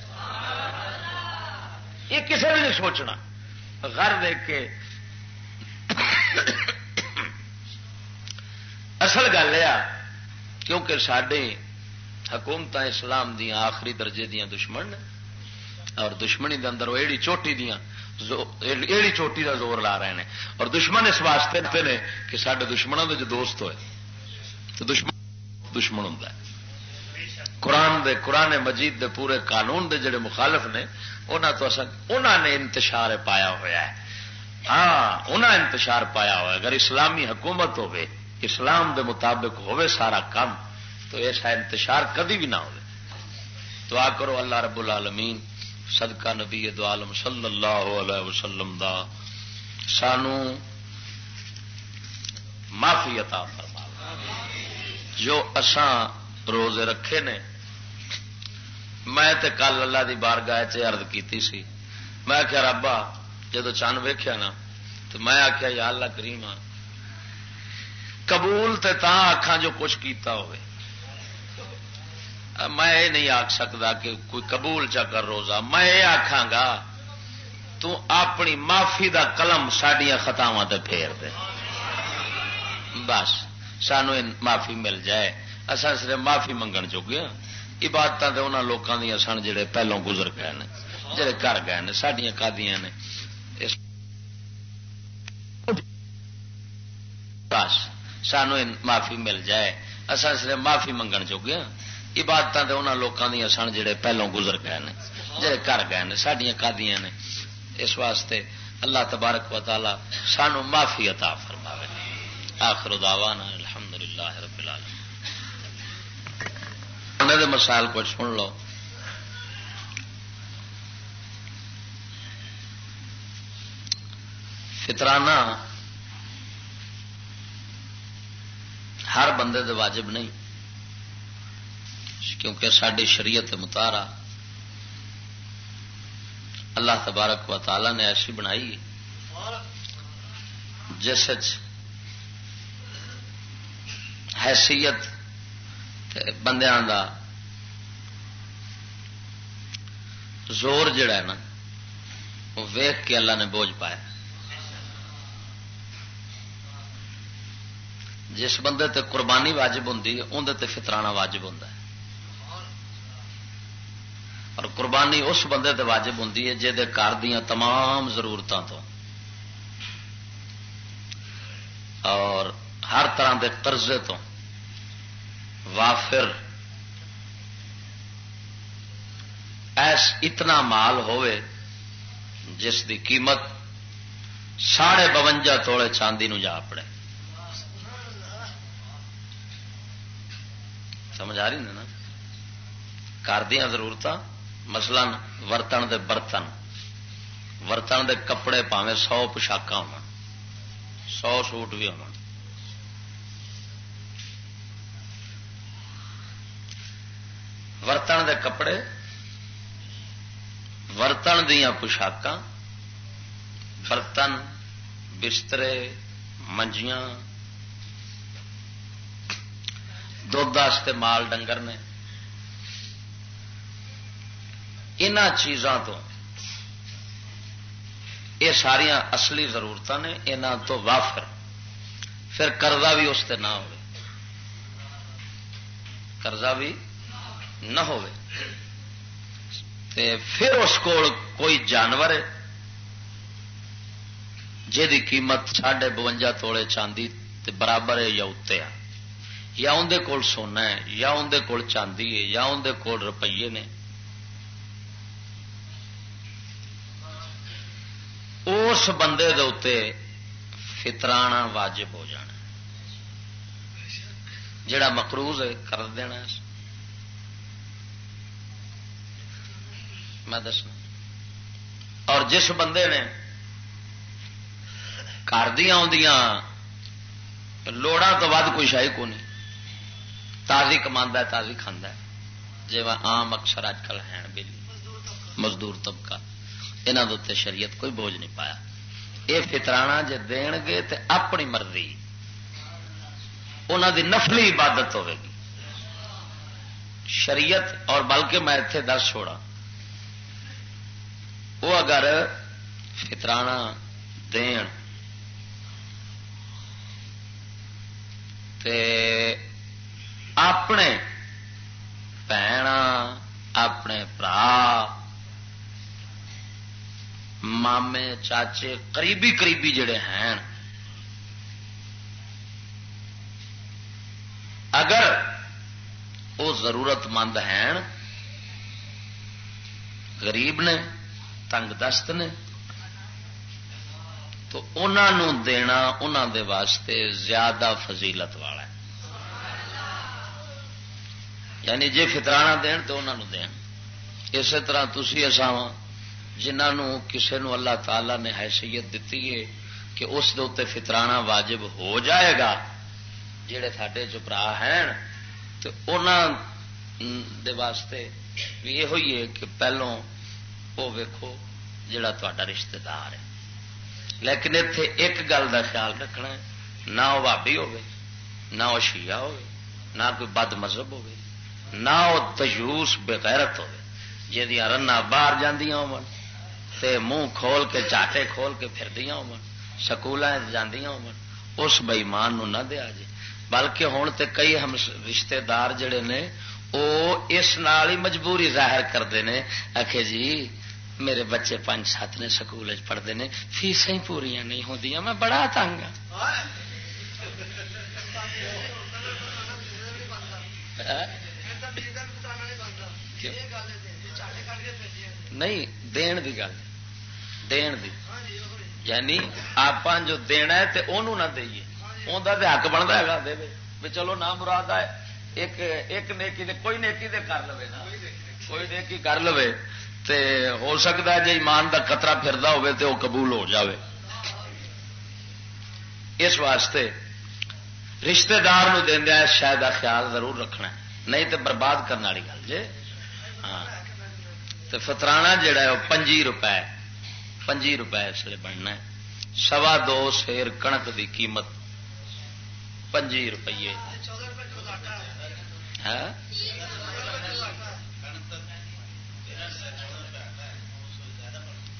یہ کسی بھی نہیں سوچنا گھر دیکھ کے اصل گل یہ کیونکہ سڈے حکومت اسلام دیا آخری درجے دیا دشمن اور دشمنی دے اندر وہ ایڑی چوٹی دیا ایڑی چوٹی کا زور لا رہے ہیں اور دشمن اس واسطے نے کہ سارے دشمنوں کے جو دوست ہوئے، تو دشمن دشمن ہوں قرآن دے، قرآن مجید دے پورے قانون دے جڑے مخالف نے انہوں تو انہوں نے انتشار پایا ہوا ہے۔ ہاں انہیں انتشار پایا ہوا اگر اسلامی حکومت ہوے اسلام دے مطابق ہوے سارا کام، تو ایسا انتشار کدی بھی نہ ہو دعا کرو اللہ رب العالمین، صدقہ نبی دو عالم صلی اللہ علیہ وسلم دا سانو معافی عطا فرما۔ جو اسان روزے رکھے نے۔ میں تے کل اللہ دی بار گاہ ارد کی میں آخیا رابا جدو چند ویخیا نا، تو میں آخیا یا اللہ کریم قبول تے تا آخا جو کچھ کیتا ہوئے۔ میں یہ نہیں آخ سکتا کہ کوئی قبول چا کر روزہ۔ میں یہ آخا گا، تو اپنی معافی دا قلم سڈیا خطاوا پھیر دے۔ بس، سانو معافی مل جائے۔ اصا صرف معافی منگن چکے ہاں۔ عبادت تو انہوں لوگوں دیا سن جڑے پہلوں گزر گئے ہیں جڑے کر گئے ہیں سڈیا کادیاں نے۔ بس، سانو معافی مل جائے۔ اصا صرف معافی منگن چکے ہاں۔ عبادت تو انہوں لوگوں دیا سن جڑے پہلوں گزر گئے ہیں جڑے کر گئے ہیں سڈیا کادیاں نے۔ اس واسطے اللہ تبارک و تعالی سانو معافی عطا فرما آخر دعوانا الحمد للہ رب العالمین دے مسائل کو سن لو۔ فطرانہ ہر بندے دے واجب نہیں، کیونکہ ساری شریعت متارا اللہ تبارک و تعالی نے ایسی بنائی جس حیثیت بندیاں دا زور جڑا ہے نا، وہ ویخ کے اللہ نے بوجھ پایا۔ جس بندے تے قربانی واجب ہوں اندر فطرانہ واجب ہوں اور قربانی اس بندے تے واجب ہوں جہد گھر دیا تمام ضرورتوں تو۔ اور ہر طرح کے قرضے تو۔ وافر۔ ایس اتنا مال ہوئے جس دی قیمت ساڑھے بونجا توڑے چاندی نو جا پڑے۔ سمجھ آ رہی نا؟ گھر دیا ضرورت مثلاً ورتن دے برتن، ورتن دے کپڑے پاوے سو پوشاک ہو سو سوٹ بھی ہو ورتن دے کپڑے ورتن دیا پوشاک برتن بسترے منجیاں دھد مال ڈنگر نے ان چیزوں تو یہ ساریا اصلی ضرورت نے یہاں تو وافر پھر قرضہ بھی اس نہ ہو قرضہ بھی نہ ہو پھر اس کو کوئی جانور جی قیمت ساڑھے بوجا توڑے چاندی تے برابر ہے یا اتنے آ یا اندر کول سونا ہے، یا اندر کول چاندی ہے، یا اندر کول روپیے نے۔ اس بندے دے فطرانہ واجب ہو جانا۔ جڑا مقروض ہے، کر دینا۔ میں دسنا۔ اور جس بندے نے گھر دیا لوڑا تو ود کوئی شاہی کو نہیں تازی کما تازی کھانا جی وہ آم اکثر اج کل ہے مزدور طبقہ۔ یہاں دے شریعت کوئی بوجھ نہیں پایا۔ یہ فطرانا جی دین گے تو اپنی مرضی انہوں دی نفلی عبادت ہوے گی۔ شریعت، اور بلکہ میں اتنے دس چھوڑا وہ اگر فطرانہ دین تے اپنے بھن اپنے برا مامے چاچے قریبی قریبی جڑے ہیں اگر وہ ضرورت مند ہیں غریب نے تنگ دست نے تو انہوں دینا انہوں دے واسطے زیادہ فضیلت والا ہے یعنی جی فطرانہ دین تو انہوں دین اسی طرح تھی اصا جنہوں کسی نو اللہ تعالی نے حیثیت دیتی ہے کہ اس دے اتنے فطرانہ واجب ہو جائے گا جڑے ساڈے چپرا ہیں تو انہوں دے واسطے بھی یہ ہوئی ہے کہ پہلوں وہ ویکو جڑا تا رشتہ دار ہے۔ لیکن اتے ایک گل کا خیال رکھنا ہے، نہ وہ بھابی ہوے نہ وہ شیعہ ہوے نہ کوئی بد مذہب ہوے نہ وہ تجوس بغیرت ہوے جی رنا باہر جاندیاں ہون تے منہ کھول کے، چاٹے کھول کے پھردیاں ہون سکول جاندیاں ہون اس بئیمان نو نہ دیا جی بلکہ ہوں تے کئی ہم رشتے دار جڑے نے وہ اس نال ہی مجبوری ظاہر کرتے ہیں آخے جی میرے بچے پانچ سات نے سکول پڑھتے ہیں فیس ہی پوریا نہیں ہوتی میں بڑا تنگ ہاں؟ نہیں، دین دی گل۔ دین دی۔ یعنی آپ جو دینا ہے تو انہوں نہ دئیے۔ اندر حق بنتا ہے دے بھی چلو، نہ مراد ہے ایک ایک نیکی دے، کوئی نیکی دے کر لو نا۔ کوئی نیکی کر لو تے ہو سکتا ہے جی ایمان کا خطرہ پھردا ہوے تو وہ قبول ہو جاوے۔ اس واسطے رشتے دار دیا شاید خیال ضرور رکھنا نہیں تو برباد کرنے والی گل جی ہاں۔ تو فترانا جڑا ہے وہ پنجی روپے پنجی روپے اس لیے بننا ہے۔ سوا دو سیر کنک دی قیمت پنجی روپیے۔ ہاں؟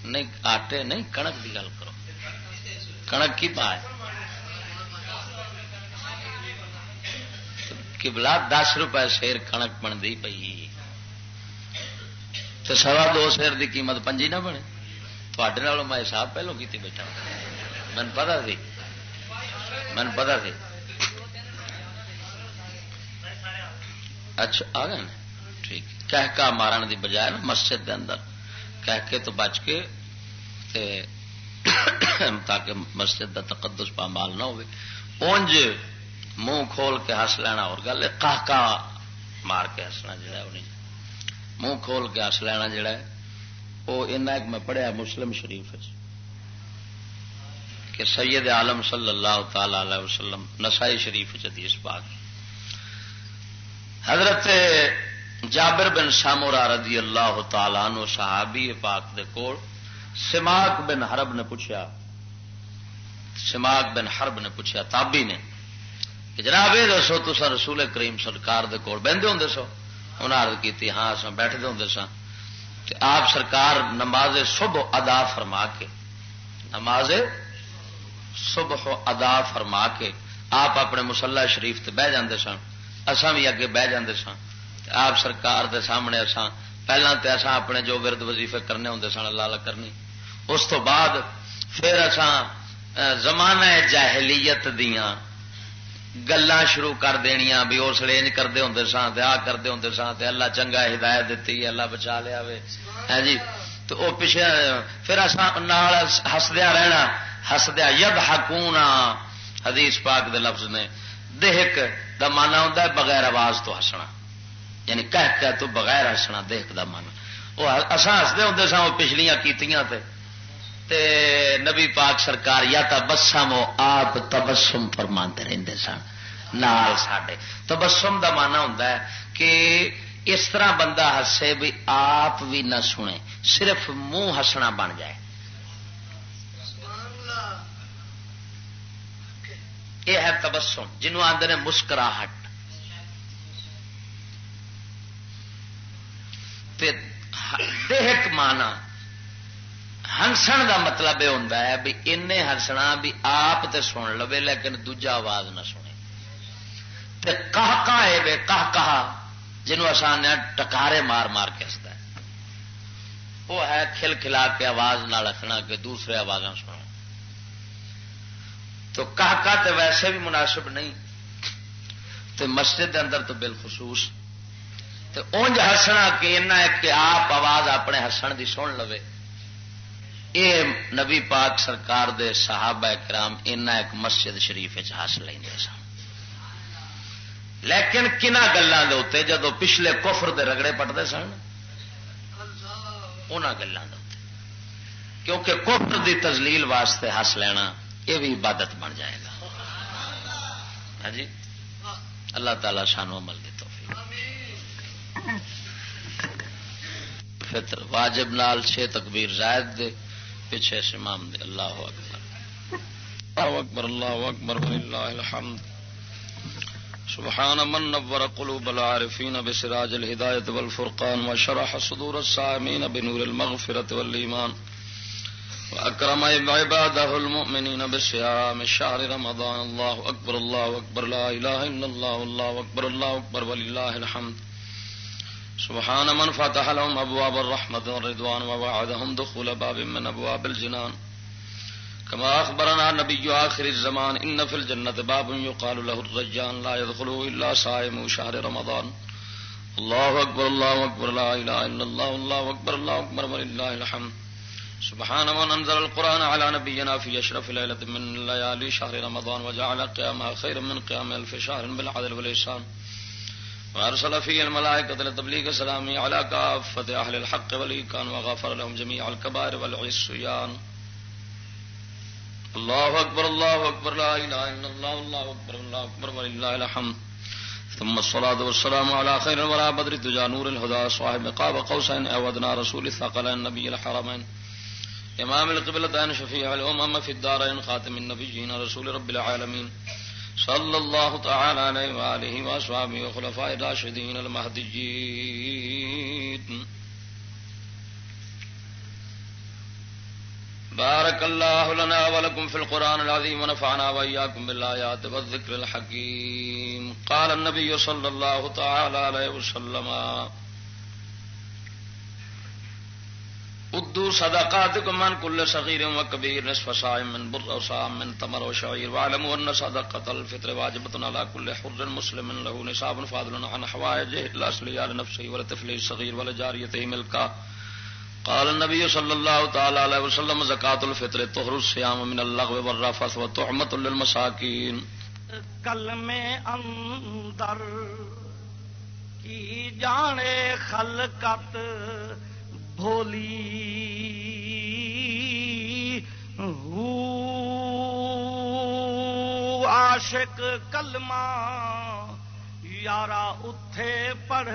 نہیں، آٹے نہیں کنک کی گل کرو۔ کنک کی پائے کبلا دس روپے شیر کنک بنتی پی تو سوا دو شیر دی قیمت پنجی نہ بنے۔ تھوڑے میں حساب پہلو کی بیٹھا۔ من پتا سی؟ من پتا سی؟ اچھا آ گئے ٹھیک۔ کہہ کا مارن دی بجائے نا مسجد دے اندر۔ کہہ کے تو بچ کے تے تاکہ مسجد دا تقدس پامال نہ ہوئے۔ اونج منہ کھول کے ہس لینا اور گل کا مار کے ہسنا جڑا وہ نہیں منہ کھول کے ہس لینا جڑا ہے۔ وہ ایک میں پڑھیا مسلم شریف کہ سید عالم صلی اللہ تعالی علیہ وسلم نسائی شریف حدیث پاک۔ حضرت جابر بن سامورا رضی اللہ تعالی نو صحابی پاک دے کول سماک بن حرب نے پوچھا، سماک بن حرب نے پوچھا، تابی نے، کہ جناب یہ دسو تو رسول کریم سرکار دے کول بہتے ہوں سو انہیں عرض کی ہاں اصل بیٹھتے ہوں سا آپ سرکار نماز صبح ادا فرما کے، نماز صبح ادا فرما کے آپ اپنے مسلح شریف تے بہ جاندے سن۔ اساں بھی اگے بہ جاندے سن۔ آپ سرکار دے سامنے اساں پہلا تو اصا اپنے جو ورد وظیفے کرنے ہوں سن، اللہ کرنی۔ اس تو بعد پھر اساں زمانہ جاہلیت دیاں گلا شروع کر دنیا بھی اس لیے انج کرتے ہوں سن آ کرتے ہوں سن اللہ چنگا ہدایت دیتی اللہ بچا لیا ہے ہاں جی؟ تو وہ پیچھے، پھر ہسدیا رہنا، ہسدیا ید ہکونا حدیث پاک دے لفظ نے۔ دہک دا مانا ہوں بغیر آواز تو ہسنا۔ یعنی کہہ کہ تو بغیر ہسنا، دہک دا مانا وہ اصا ہستے ہوں سن وہ پچھلیاں کیتیاں تے۔ تے نبی پاک سرکار یا تبسم آپ تبسم فرماتے رہتے سن، نال ساڈے۔ تبسم دا مانا ہوں کہ اس طرح بندہ ہسے بھی آپ بھی نہ سنے، صرف منہ ہسنا بن جائے۔ یہ ہے تبسم جنوب آدھے مسکراہٹ۔ دیہک مانا ہنسن دا مطلب یہ ہوتا ہے بھی ان ہنسنا بھی آپ تے سن لو لیکن دوجا آواز نہ سنے۔ تے کہہ کہا بے کہہ کہا جنوں آسان ٹکارے مار مار کے ہستا ہے۔ وہ ہے کھل کھلا کے آواز نہ رکھنا کہ دوسرے آواز سنا تو کہہ کا تے ویسے بھی مناسب نہیں۔ تے مسجد دے اندر تو بالخصوص۔ تو اونج ہسنا کہ کہ آپ آواز اپنے ہسن دی سن لو یہ نبی پاک سرکار دے صحابہ کرام اینا ایک مسجد شریف ہس لیں سن۔ لیکن کنہ گلوں کے اتنے جدو پچھلے کفر دے رگڑے پٹتے سن ان گلوں کے کیونکہ کفر دی تزلیل واسطے ہس لینا، یہ بھی عبادت بن جائے گا۔ ہاں جی؟ اللہ تعالی شانو عمل دی توفیق۔ فطر واجب نال، چھ تکبیر زائد دے۔ پیچھے امام دے، اللہ اکبر۔ اللہ اکبر اللہ اکبر، وللہ الحمد۔ سبحان من نور قلوب العارفين بسراج الهداية والفرقان وشرح صدور الصائمين بنور المغفرة والإيمان وأكرم عباده المؤمنين بصيام شهر رمضان۔ الله أكبر الله أكبر لا إله إلا الله الله أكبر الله أكبر ولله الحمد۔ سبحان من فتح لهم أبواب الرحمة والرضوان ووعدهم دخول باب من أبواب الجنان. كما أخبرنا نبي آخر الزمان، إن في الجنة باب يقال له الرجان لا يدخله إلا صائم شهر رمضان. الله أكبر الله أكبر، لا إله إلا الله الله أكبر الله أكبر، ولله الحمد. سبحان من أنزل القرآن على نبينا في أشرف ليلة من ليالي شهر رمضان، وجعل قيامها خير من قيام ألف شهر بالعدل والإحسان. وأرسل فيه الملائكة لتبليغ سلامي على كافة أهل الحق والإيكان وغفر لهم جميع الكبائر والعصيان. الله أكبر الله أكبر، لا إله إلا الله الله أكبر الله أكبر، ولله الحمد. ثم الصلاة والسلام على خير الورى بدر الدجى نور الهدى، صاحب قاب قوسين، أودنا رسول الثقلين النبي الحرمين. امام القبلتين، شفيع الأمم في الدارين، خاتم النبيين، رسول رب العالمين. صلى الله تعالى عليه وآله وأصحابه وخلفاء الراشدين المهديين. بارك الله لنا ولكم في القرآن العظيم ونفعنا وإياكم بالآيات والذكر الحكيم. قال النبي صلى الله تعالى عليه وسلم ادو صدقاتكم من كل صغير وكبير نصف صاع من بر و وصاع من تمر و وشعير واعلموا ان صدقه الفطر واجبه على كل حر مسلم له نصاب فاضل عن حوائجه الاصليه لنفسه ولطفله الصغير ولجاريته ملكا قال النبي صلى الله تعالى عليه وسلم زكاه الفطر طهر الصيام من اللغو والرفث وطعمه للمساكين کل میں اندر کی جانے خلقت بھولی۔ عاشق کلمہ یارا اتے پڑھ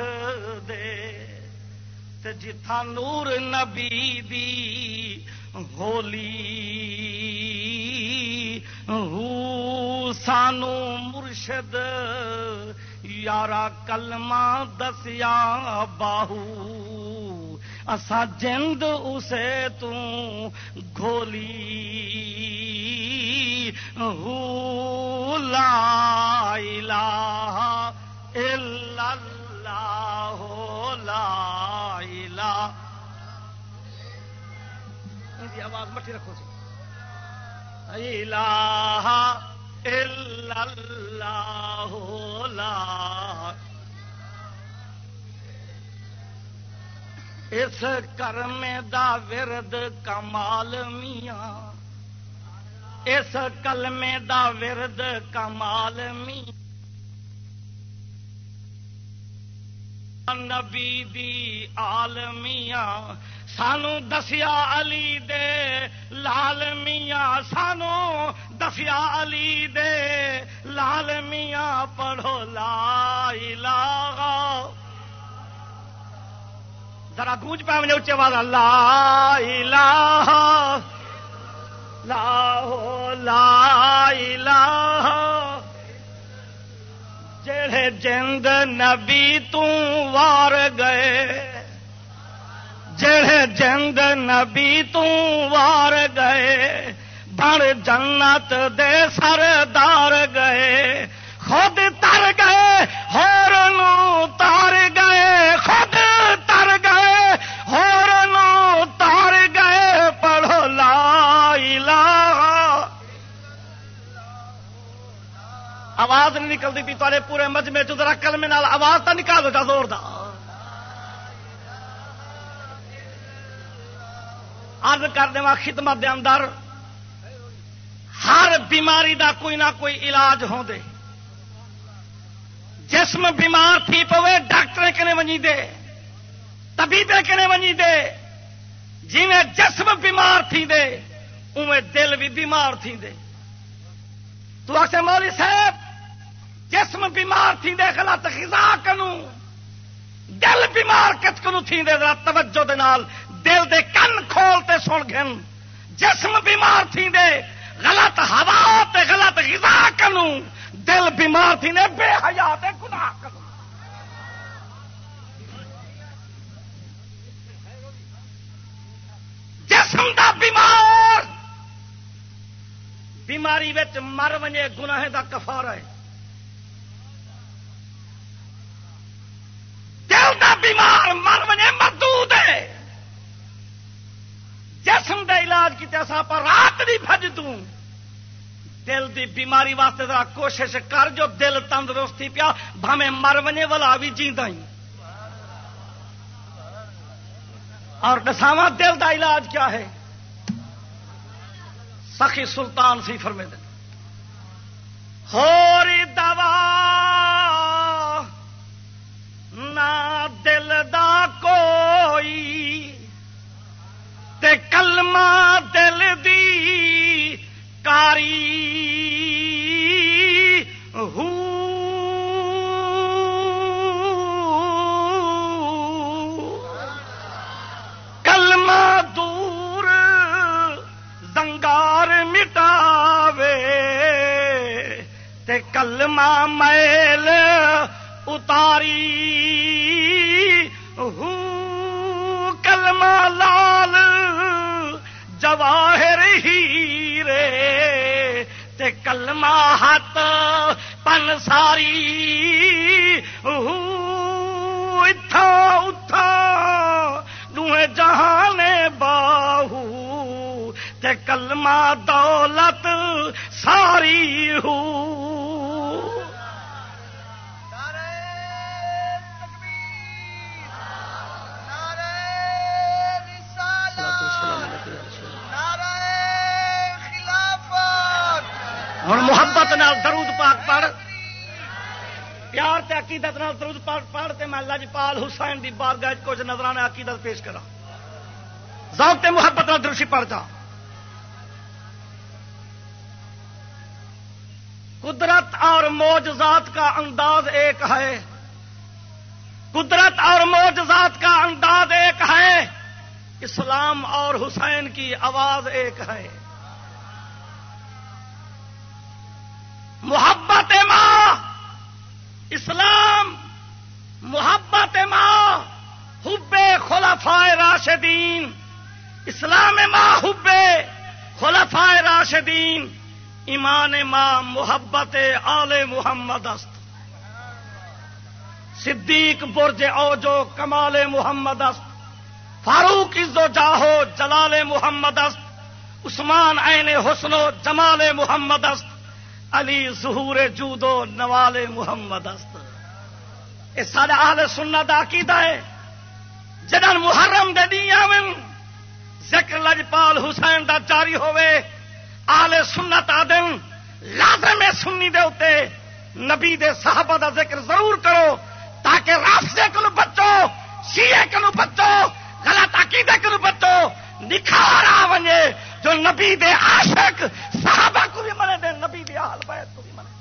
دے۔ تے جتھا نور نبی دی ہولی۔ سانو مرشد یارا کلمہ دسیا باہو۔ اسا جند اسے گھولی لا الہ الا اللہ لا الہ۔ آواز مٹھی رکھو سی الہ الا اللہ لا اس کرم دا ورد کمال میاں۔ اس کلمے دا ورد کمال میاں۔ نبی دی عالمیاں سانو دسیا علی دے لال میاں۔ سانو دسیا علی دے لال میاں۔ پڑھو لا الہ ذرا گونج پہ مجھے اچھے والا لا الہ، لا لا الہ۔ جڑے جند نبی وار گئے، جڑے جند نبی وار گئے بڑ جنت دے سردار گئے۔ خود تر گئے آواز نہیں نکلتی تھی تے پورے مجمے چرا کلمے نال آواز تو نکال دو زور دا۔ ارد کر دیا خدمت دے اندر ہر بیماری دا کوئی نہ کوئی علاج ہو دے جسم بیمار تھی پوے، ڈاکٹر کنے ونجی دے طبیبے کنے ونجی دے۔ جی جسم بیمار تھی دے اوے دل بھی بیمار تھی دے۔ تو آخ مولی صاحب جسم بیمار تھی دے غلط غذا کنو۔ دل بیمار کت کنو تھی دے توجہ دے نال۔ دل دے کن کھولتے سن گن جسم بیمار تھی دے غلط ہوا تے غلط غذا کنو۔ دل بیمار تھی نے بے حیات گناہ کنو۔ جسم دا بیمار۔ بیماری مر وجے گناہ دا کفار ہے دل دا بیمار مر وجے مردود ہے جسم دا علاج کیا آپ رات نہیں بج دوں۔ دل دی بیماری واسطے ذرا کوشش کر جو دل تندرستی پیا بھامے مر وجے والا بھی جیتا ہی۔ اور دساوا دل دا علاج کیا ہے؟ سخی سلطان سی فرمے دن ہوری دوا نہ دل دا کوئی تے کلمہ کاری ہوں۔ تے کلمہ میل اتاری ہوں۔ کلمہ لال جواہر ہی رے تے کلمہ ہاتھ پن ساری اتھا اتھا نوے جہان باہو تے کلمہ دولت ساری ہوں محبت نال درود پاک پڑھ، پیار تے عقیدت نال درود پاک پڑھ تے میں لجپال حسین دی بارگاہ کچھ نظرانے عقیدت پیش کرا ذوق تے محبت نال دروشی پڑھ جا۔ قدرت اور موجزات کا انداز ایک ہے۔ قدرت اور موجزات کا انداز ایک ہے۔ اسلام اور حسین کی آواز ایک ہے۔ محبت ماں، اسلام، محبت ماں، حب خلفائے راشدین، اسلام ماں، حب خلفائے راشدین، ایمان ماں، محبت آل محمد است۔ صدیق، برج او جو کمال محمد است۔ فاروق عزو جاہو جلال محمد است۔ عثمان، عین حسن و جمال محمد است۔ علی ظہور جودو نوال محمد است. یہ سارا آل سننا دا عقیدہ ہے. جدن محرم دے دیا ذکر لجپال حسین دا جاری ہوئے آل سنت آدم، لازم سنی دے اتے نبی دے صحابہ دا ذکر ضرور کرو، تاکہ راستے کو بچو شیے کو بچو، غلط عقیدے کو بچو، نکھار آ ونجے جو نبی دے عاشق، صحابہ کو بھی منے دے، نبی دے آل بیت کو بھی منے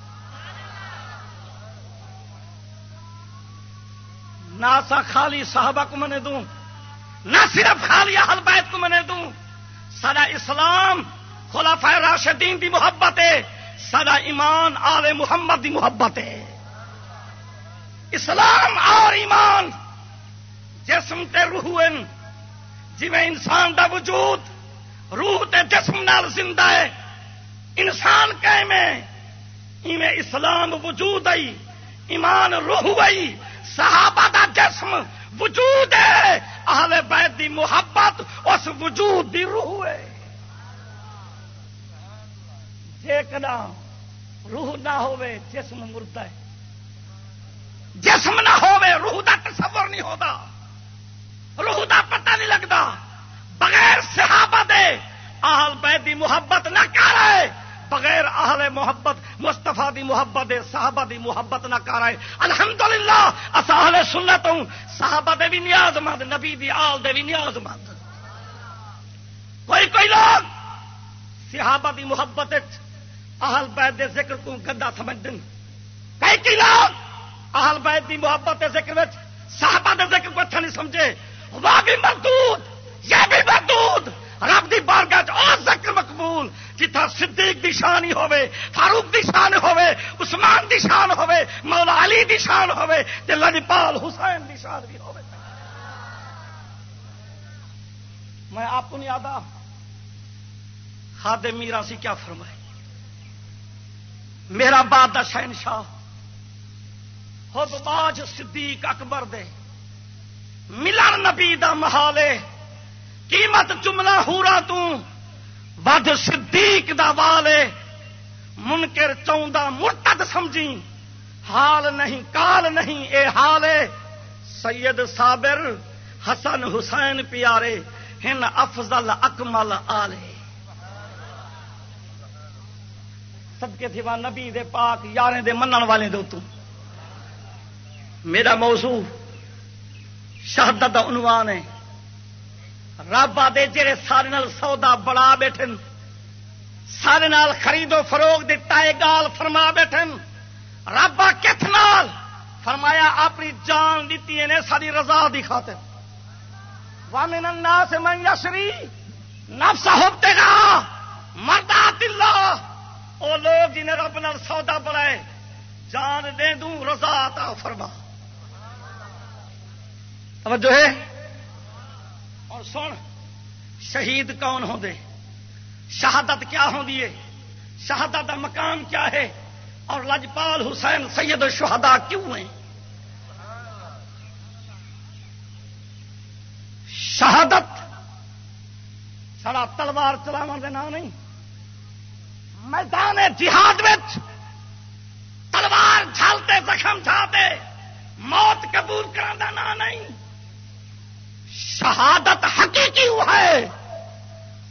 نہ سا خالی صحابہ کو منے دوں، نہ صرف خالی اہل بیت کو منے دوں۔ سارا اسلام خلافہ راشدین دی محبت ہے سارا ایمان آل محمد دی محبت ہے۔ اسلام اور ایمان، جسم تے روح جی انسان دا وجود روح تے جسم نال زندہ ہے۔ انسان میں اسلام وجود آئی، ایمان روح آئی، صحابہ دا جسم وجود ہے۔ اہل بیت دی محبت اس وجود دی روح ہے۔ جیکنا روح نہ ہوئے جسم مرتا ہے۔ جسم نہ ہوئے روح دا تصور نہیں ہوتا روح دا پتہ نہیں لگتا بغیر صحابہ دے آہل بیت دی محبت نہ کر رہے بغیر اہل محبت مستفا دی محبت دے، صحابہ دی محبت نہ کر رہے الحمدللہ اصا اہل سنت ہوں، صحابہ دے بھی نیاز مند، نبی دی آل دے بھی نیاز مند۔ کوئی کوئی لوگ صحابہ دی محبت اہل بیت دے ذکر کو گندا سمجھ دن کئی کی لوگ اہل بیت دی محبت دے ذکر وچ صحابہ دے ذکر کو اچھا نہیں سمجھے۔ وہ بھی مردود۔ یہ بھی مردود رب دی بارگاہ اور ذکر مقبول، جتھا صدیق دی شان ہی ہوے فاروق دی شان ہوے عثمان دی شان ہوے مولا علی دی شان ہوے تے لجپال حسین دی شان بھی ہوے میں آپ کو نہیں آتا خاد میرا سی کیا فرمائے؟ میرا باد شہن شاہ خود باج صدیق اکبر دے۔ ملن نبی دا محالے۔ قیمت جملہ ہورا ود صدیق دا والے منکر چوندا مرتد سمجھی۔ حال نہیں، کال نہیں، اے حال سید صابر، حسن حسین پیارے، ہن افضل اکمل آلے۔ سب کے تھوا نبی دے پاک، یارے دے منن والے دے تو میرا موضوع شہادت دا عنوان ہے۔ رب آدھے جڑے سارے سودا بڑا بیٹھن، سارے نال خرید و فروغ دتا ہے گال فرما بیٹھن۔ رب کت نال؟ فرمایا اپنی جان دیتی نے ساری رضا دی خاطر۔ وامن الناس من یسری نفس ہوتے گا مردات اللہ۔ او لوگ جنہیں رب نال سودا بڑھائے، جان دے دوں، رضا عطا فرما۔ توجہ ہے؟ اور سن، شہید کون ہوں دے؟ شہادت کیا ہوں ہے؟ شہادت کا مقام کیا ہے؟ اور لجپال حسین سید الشہداء کیوں ہیں؟ شہادت؟ سڑا تلوار چلاو کے نام نہیں۔ میدان جہاد تلوار جھالتے، زخم جھاتے، موت قبول کرا نہیں۔ شہادت حقیقی ہے۔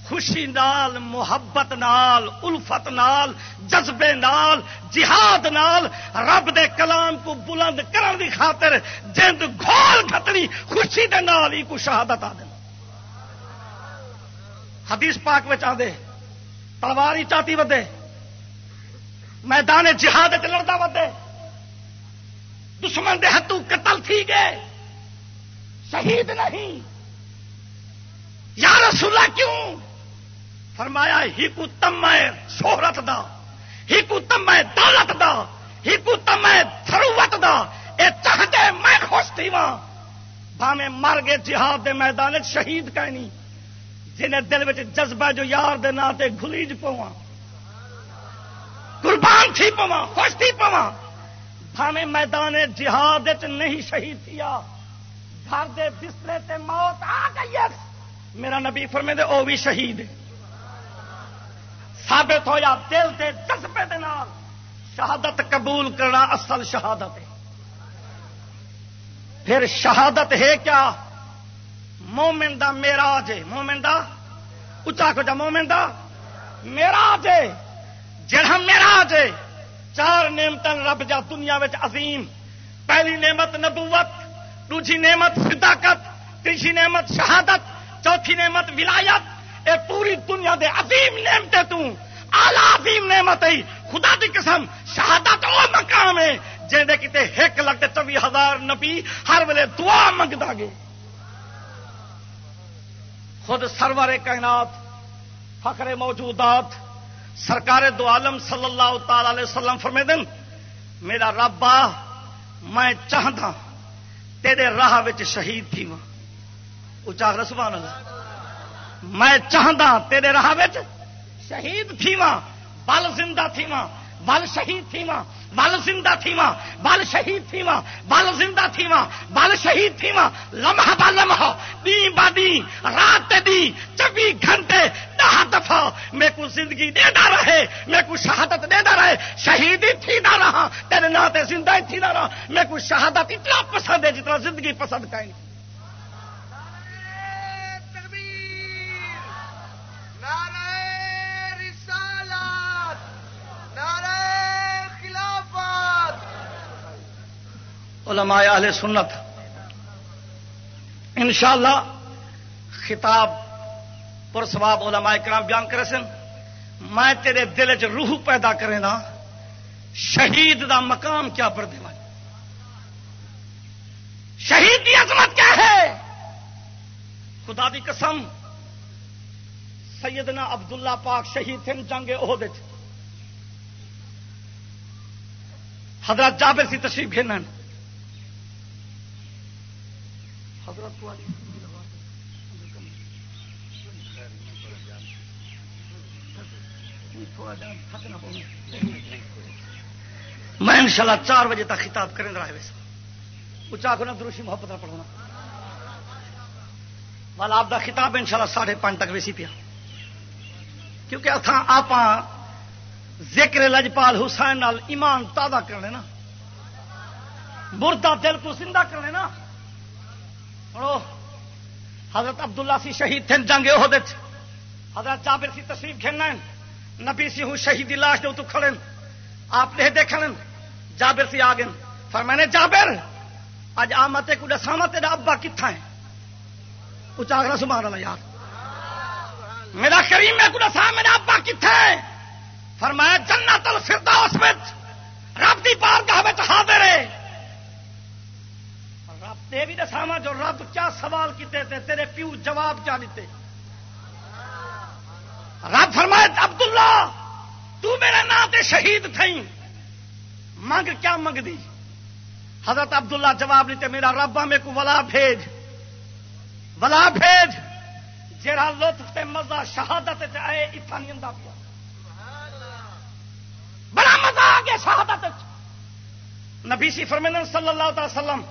خوشی نال، محبت نال، الفت نال، جذبے نال، جہاد نال رب دے کلام کو بلند کرن دی خاطر جند گھول گھتنی، خوشی دے نال ہی کو شہادت آ حدیث پاک میں آدھے تلوار ہی چاہتی ودے، میدان جہاد لڑتا ودے۔ دشمن دے ہاتھوں قتل تھی گئے۔ شہید نہیں۔ یا رسول اللہ کیوں؟ فرمایا، ہی کو تم ہے شہرت دا، ہی کو تم ہے دولت دا، ہی کو تم ہے تھروت دا۔ اے چاہتے میں خوش تھی وہاں بھاوے مر گئے جہاد دے میدان شہید کہنی۔ جنہیں دل میں جذبہ جو یار دے نا تے گلیج پوا قربان تھی پوا خوش تھی پوا بھاوے میدان جہاد نہیں شہید تھیا۔ گھر دے بسترے تے موت آ گئی ہے۔ میرا نبی فرمے دے او بھی شہید ثابت ہویا دل دے جذبے دے نال شہادت قبول کرنا اصل شہادت ہے۔ پھر شہادت ہے کیا؟ مومن دا میرا جے مومن دا؟ اچا کو جا، مومن دا؟ میرا جے جڑا میرا جے چار نعمت رب جا دنیا وچ عظیم۔ پہلی نعمت نبوت، دوسری نعمت صداقت، تیسری نعمت شہادت۔ چوتھی نعمت ولایت، اے پوری دنیا دے عظیم نعمت تو آلہ عظیم نعمت ہے خدا دی قسم، شہادت او مقام ہے، جن کتے ایک لگتے چوبی ہزار نبی ہر ویلے دعا منگتا گے۔ خود سرور کائنات، فخر موجودات، سرکار دو عالم صلی اللہ تعالی علیہ وسلم فرمے دن میرا ربا میں چاہتا ہاں، تیرے راہ شہید تھی ماں۔ اچا رسمان اللہ میں چاہتا تیرے راہ شہید تھی ماں بل زندہ تھی بل شہید تھی ماں بل زندہ تھی بل شہید تھی ماں بل زندہ تھی بل شہید تھی لمحہ با لمحہ دی با دی رات دی چوبی گھنٹے، دہ دفعہ میں کو زندگی دے دا رہے میں کو شہادت دے دا رہے شہیدی تھی نہ رہا تیرے ناتے زندہ تھی نہ رہا میں کو شہادت اتنا پسند ہے جتنا زندگی پسند کہیں علماء اہل سنت۔ انشاءاللہ خطاب پر سواب علماء کرام بیان کرے سن۔ میں تیرے دل چ روح پیدا کرے نا، شہید دا مقام کیا پر دے شہید کی عظمت کیا ہے؟ خدا دی قسم، سیدنا عبداللہ پاک شہید تھے جنگ عہد حضرت جابر سی تشریف گھن حضرت والی میں انشاءاللہ چار بجے تک خطاب کریں رہا ہے اچا کو نا دروشی محبت پڑھنا والا آپ کا خطاب ان شاء اللہ ساڑھے پانچ تک ویسی پیا۔ کیونکہ اتنا آپ ذکر لجپال حسین نال ایمان تازہ کر لینا۔ مردہ دل کو زندہ کر لینا حضرت عبداللہ سی شہید تھے جنگ حضرت جابر سی تصویر کھیلنا نبی سی ہوں شہیدی لاش دے تو کھڑے آپ نے دیکھ جابر سی آ گئے پر میں نے جابر اج آمت کو دساوا تیرا ابا کتنا ہے اچاگرا سبحان اللہ، یار۔ میرا کریم میں کو دسا میرا ابا کتنا ہے فرمایا، جنت الفردوس وچ رب دی بارگاہ وچ حاضر ہے۔ تے بھی دساوا جو رب کیا سوال کیتے تھے تیرے پیو جواب کیا دیتے رب فرمایا عبداللہ، تو میرے نام تے شہید تھئی منگ کیا منگ دی حضرت عبداللہ جواب لیتے میرا رب میں کو ولا بھیج۔ ولا بھیج۔ جڑا لطف تے مزہ شہادت آئے اتنا نہیں پیا۔ بڑا مزہ آ گیا شہادت نبی سی فرمین صلی اللہ تعالی وسلم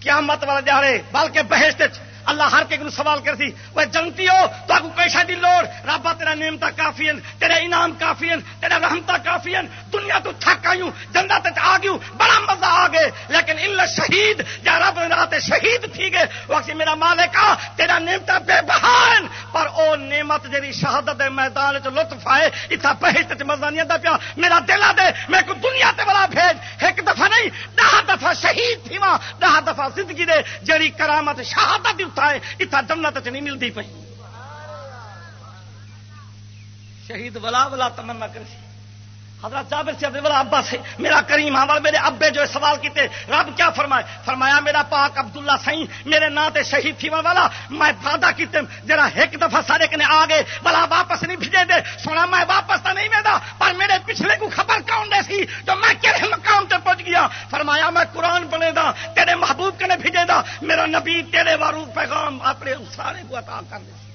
قیامت والے دیہڑے بلکہ بحث اللہ ہر کسی سوال کرتی وہ جنتی ہو تو آپ کو پیسہ دی لوڑ رابا تیرا نیمتا کافی ہیں تیرے انعام کافی ہیں تیرا رحمتا کافی ہیں دنیا تو تھک آئی جنگا تے آ گئی بڑا مزہ آ گئے، لیکن اللہ شہید، یا رب رات شہید تھی گئے وقت میرا مالک آ، تیرا نیمتا بے بہان پر او نعمت جی شہادت میدان چ لطف آئے اتنا پہلے مزہ نہیں آتا پیا، میرا دل آ دے میں کو دنیا تے بڑا بھیج، ایک دفعہ نہیں، دہ دفعہ شہید تھی وہاں دہ دفعہ زندگی دے جڑی کرامت شہادت ہے اتنا جنت چ نہیں ملتی پی شہید ولا ولا تمنا کر حضرت جابر سے بڑا ابا سے، میرا کریم ہاں میرے ابے جو سوال کیتے، رب کیا فرمائے؟ فرمایا، میرا پاک عبداللہ سائیں میرے نا تے شہید تھی والا، میں وعدہ کیتے جرا ایک دفعہ سارے کنے آ گئے بلا واپس نہیں بھیجے دے، سونا میں واپس تو نہیں ویدا، پر میرے پچھلے کو خبر کون دے سی، جو میں کہڑے مقام تے پہنچ گیا؟ فرمایا، میں قرآن بنے دا، تیرے محبوب کنے بھیجے دا، میرا نبی تیرے وارو پیغام اپنے سارے کو عطا کر دے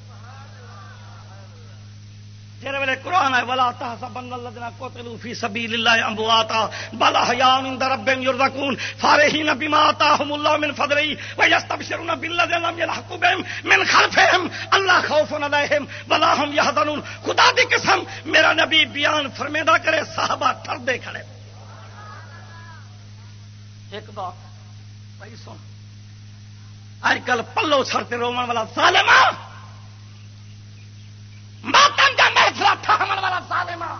جہاں ویلے قرآن ہے، ولا تحسبن الذين قتلوا في سبيل الله امواتا بل احياء عند ربهم يرزقون. فارحين بما آتاهم الله من فضله، ويستبشرون بالذين لم يلحقوا بهم من خلفهم. الله خوف عليهم ولا هم يحزنون. خدا دی قسم، میرا نبی بیان فرمیدا کرے، صحابہ ٹردے کھڑے. ایک بات، بھائی سن اج کل پلو سڑتے رومن والا ظالمہ ماتم کا محفلہ ٹھہمن والا ظالما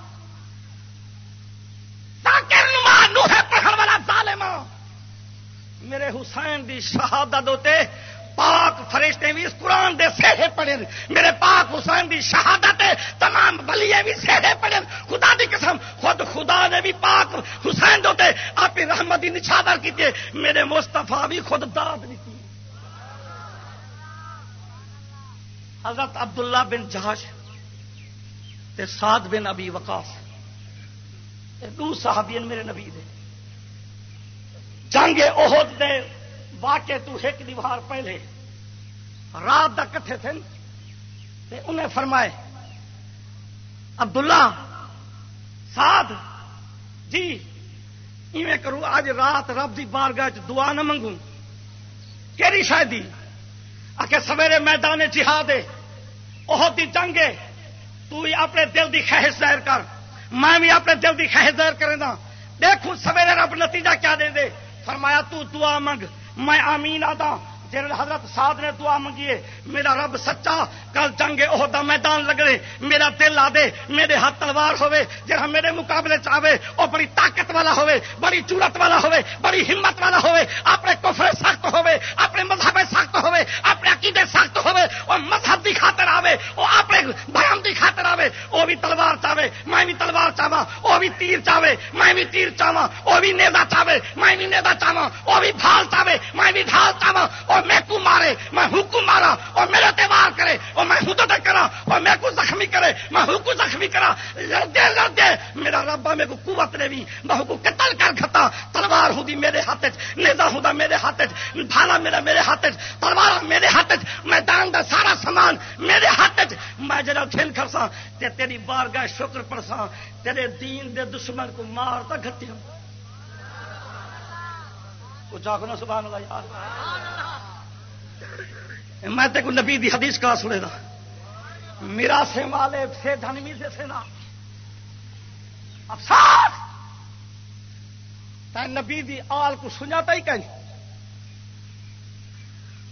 ساکر نما نوح پڑھن والا ظالما میرے حسین دی شہادت ہوتے پاک فرشتے بھی اس قرآن دے سہے پڑے میرے پاک حسین دی شہادت تمام بلیے بھی سہے پڑے خدا دی قسم، خود خدا نے بھی پاک حسین دوتے آپ رحمت دی نچھادر کی میرے مستفا بھی خود داد دیتی حضرت عبداللہ بن جہاز تے سات بن ابی وقاص دو صحابی میرے نبی دے۔ جنگ عہد دے واقع تو ایک دیوار پہلے۔ رات دا کٹھے تھے تے انہیں فرمائے، عبداللہ ساتھ جی ایویں کروں آج رات رب دی بارگاہ دعا نہ منگوں کہڑی شاید؟ آ کے سویرے میدان جہاد عہد دی جنگ تو اپنے دل کی خواہش ظاہر کر۔ میں بھی اپنے دل کی خواہش ظاہر کرنا دیکھو سویرے رب نتیجہ کیا دے دے۔ فرمایا تو دعا منگ، میں آمین آتا۔ جن حضرت سعد نے دعا منگیے میرا رب سچا کل جنگ عہدہ میدان لگے میرا دل آ دے میرے ہاتھ تلوار ہوے جہاں میرے مقابلے چاہے وہ بڑی طاقت والا ہوے بڑی چورت والا ہوے بڑی ہمت والا ہوے اپنے کفرے سخت ہوے اپنے مذہب سخت ہوے اپنے عقیدے سخت ہوے وہ مذہب کی خاطر آوے وہ اپنے بیان کی خاطر آوے وہ بھی تلوار چاہے میں بھی تلوار چاہا وہ بھی تیر چاوا وہ بھی نیزا چاہے میں بھی نیزا چاوا وہ بھی ڈھال چاہے میں بھی ڈھال چاوا اور میں کو مارے، میں ہوں کو مارا اور میرے تہوار کرے اور اور میں ہوں تو کرا اور میں کو زخمی کرے میں کو زخمی کرا۔ لڑتے لڑتے میرا ربا میرے کو قوت نے بھی میں کو قتل کر کھتا۔ تلوار ہوں دی میرے ہاتھ نیزا ہوں میرے ہاتھ ڈھالا میرا میرے ہاتھ تلوار میرے ہاتھ میدان دا سارا سامان میرے ہاتھ میں جا کھیل کرسا تیری بار گاہ شکر پڑسا تیرے دین دے دشمن کو مارتا گھٹی جاگنا سبحان اللہ، یار۔ میں تے کو نبی دی حدیث کا سنے دا۔ میرا سے مالے سے دھنوی سے سینا۔ افسوس! نبی دی آل کو سنجاتا ہی کہیں۔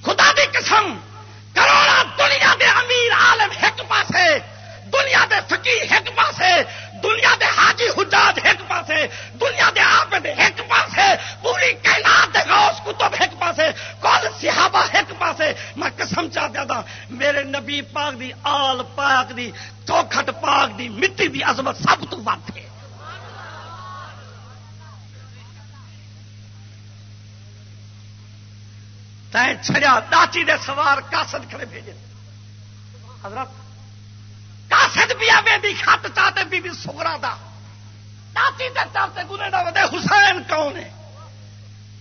خدا دی قسم! کروڑا دنیا دے امیر عالم ایک پاسے، دنیا دے فقی ایک پاسے، دنیا دے حاجی دی چوکھٹ پاک دی، مٹی دی عظمت سب تو بات ہے۔ تین چھڑیا داچی دے سوار کاسد کھڑے بھیجے۔ حضرت کاسد بھی آئے دی خط چاہتے بی بی سگرا دا۔ داچی دے چاہتے گنے دا ودے حسین کون ہے؟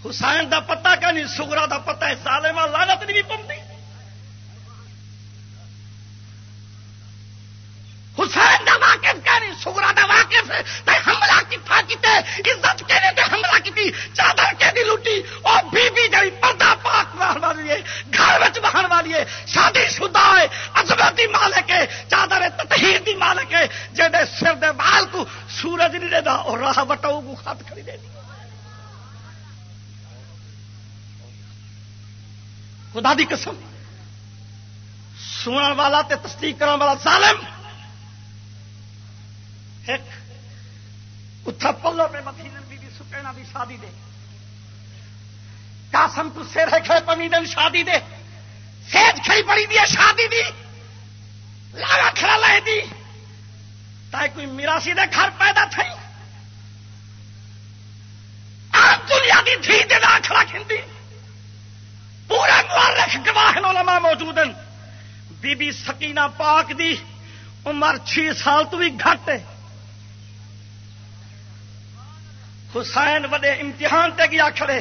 حسین دا پتہ کہ نہیں سگرا دا پتہ ہے، ظالمہ لعنت نہیں بھی پمدی حسین دا واقف کہنی سگرا دا واقف، تے حملہ کیتا کیتے، عزت کہنے تے حملہ کیتی، چادر کے دی لوٹی اور بی بی جڑی پردہ پاک بہن والی ہے، گھر وچ بہن والی ہے، شادی شدہ ہے، عظمت دی مالک ہے، چادر تطہیر دی مالک ہے جڑے سر دے وال کو سورج نہیں دے دا اور راہ وٹاؤ کو خط کھڑی دے دی۔ خدا دی قسم، سنن والا تے تصدیق کرنے والا ظالم اتھا پلو پہ مدینن بی بی سکینا بھی شادی دے۔ کاسم تو سیر ہے کھڑے پمیدن شادی دے۔ سیج کھڑی پڑی دی شادی دی۔ لاغا کھڑا لے دی۔ تاکہ کوئی میراسی دے گھر پیدا تھی آج دنیا دی دھی دے لا کھڑا کھندی۔ پورے مورخ گواہ علماء موجود ہیں بی بی سکینہ پاک دی۔ عمر چھ سال تو بھی گھٹ ہے۔ حسین وڈے امتحان تے گیا کھڑے۔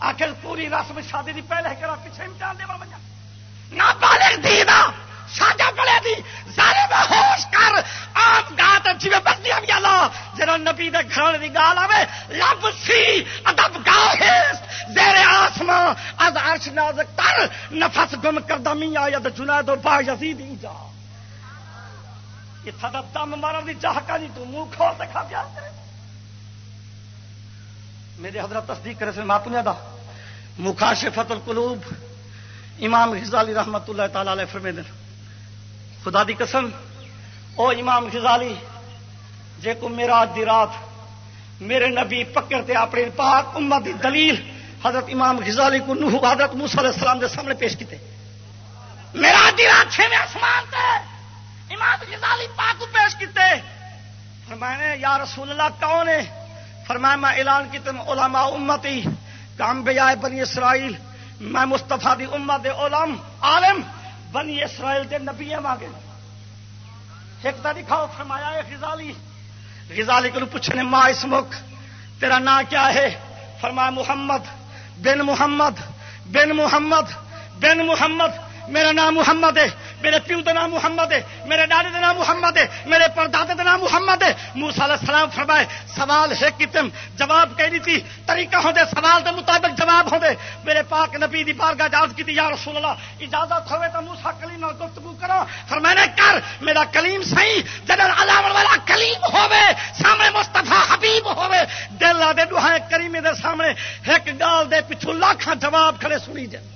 آخر پوری رسم شادی دی پہلے کرا، پیچھے امتحان دے بجا نہ بالغ دی نا ساجا پڑے دی۔ ظالم ہوش کر۔ عام گات جی بستی بھی اللہ۔ جرا نبی دے گھر دی گال آوے لب سی ادب گاہس زیر آسمان از عرش نازک تر۔ نفس گم کردہ میاں ید جنید و با یزید ہی جا یہ تھا دم مارن دی چاہ کا نہیں تو منہ کھول دکھا پیا کرے میرے حضرت تصدیق کرے سے ماتنیا دا مخاش فتل قلوب امام غزالی رحمت اللہ تعالی علیہ فرمے دن خدا دی قسم، او امام غزالی، جے کو میرا دی رات میرے نبی پکڑ تے اپنے پاک امت دی دلیل حضرت امام غزالی کو نوح حضرت موسی علیہ السلام دے سامنے پیش کیتے۔ میرا دی رات چھویں آسمان تے امام غزالی پاک کو پیش کیتے۔ فرمایا، یا رسول اللہ، کون ہے؟ فرمایا، میں اعلان کی تم علماء امتی کام بیا بنی اسرائیل، میں مستفا دی امت دے علم، عالم، بنی اسرائیل دے نبی مانگے ایک تا دکھاؤ، فرمایا ہے غزالی غزالی کو پوچھنے، ماں اسمک تیرا نام کیا ہے؟ فرمایا، محمد بن محمد بن محمد بن محمد، میرا نام محمد ہے۔ میرے پیو کا نام محمد ہے، میرے ڈاڈے کا نام محمد ہے، میرے پردادے کا نام محمد ہے۔ موسا علیہ السلام فرمائے، سوال ہے کتم جواب کہہ دی تھی؟ طریقہ ہوں دے، سوال دے مطابق جواب ہوں دے۔ میرے پاک نبی دی بارگاہ اجازت کی یا رسول اللہ، اجازت ہوئے تو موسا کلیم اور گفتگو کرو۔ فرمائے کر، میرا کلیم صحیح جدر علام والا کلیم ہوے سامنے مستفا حبیب ہوے دل دے دعائیں کریمے دے سامنے، ایک گال دے پچھو لاکھاں جواب کھڑے سنی جائے۔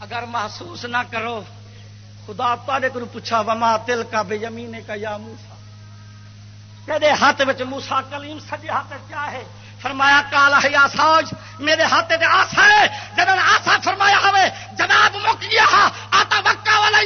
اگر محسوس نہ کرو، خدا تے کو پوچھا، وما تل کا بے یمین کا یا موسا کہ ہاتھ میں موسا کلیم سجے ہاتھ کیا ہے؟ فرمایا، کالا یا سوج، میرے ہاتھ دے آسا ہے۔ جب آسا فرمایا ہوئے، جناب مک گیا آتا وکا والا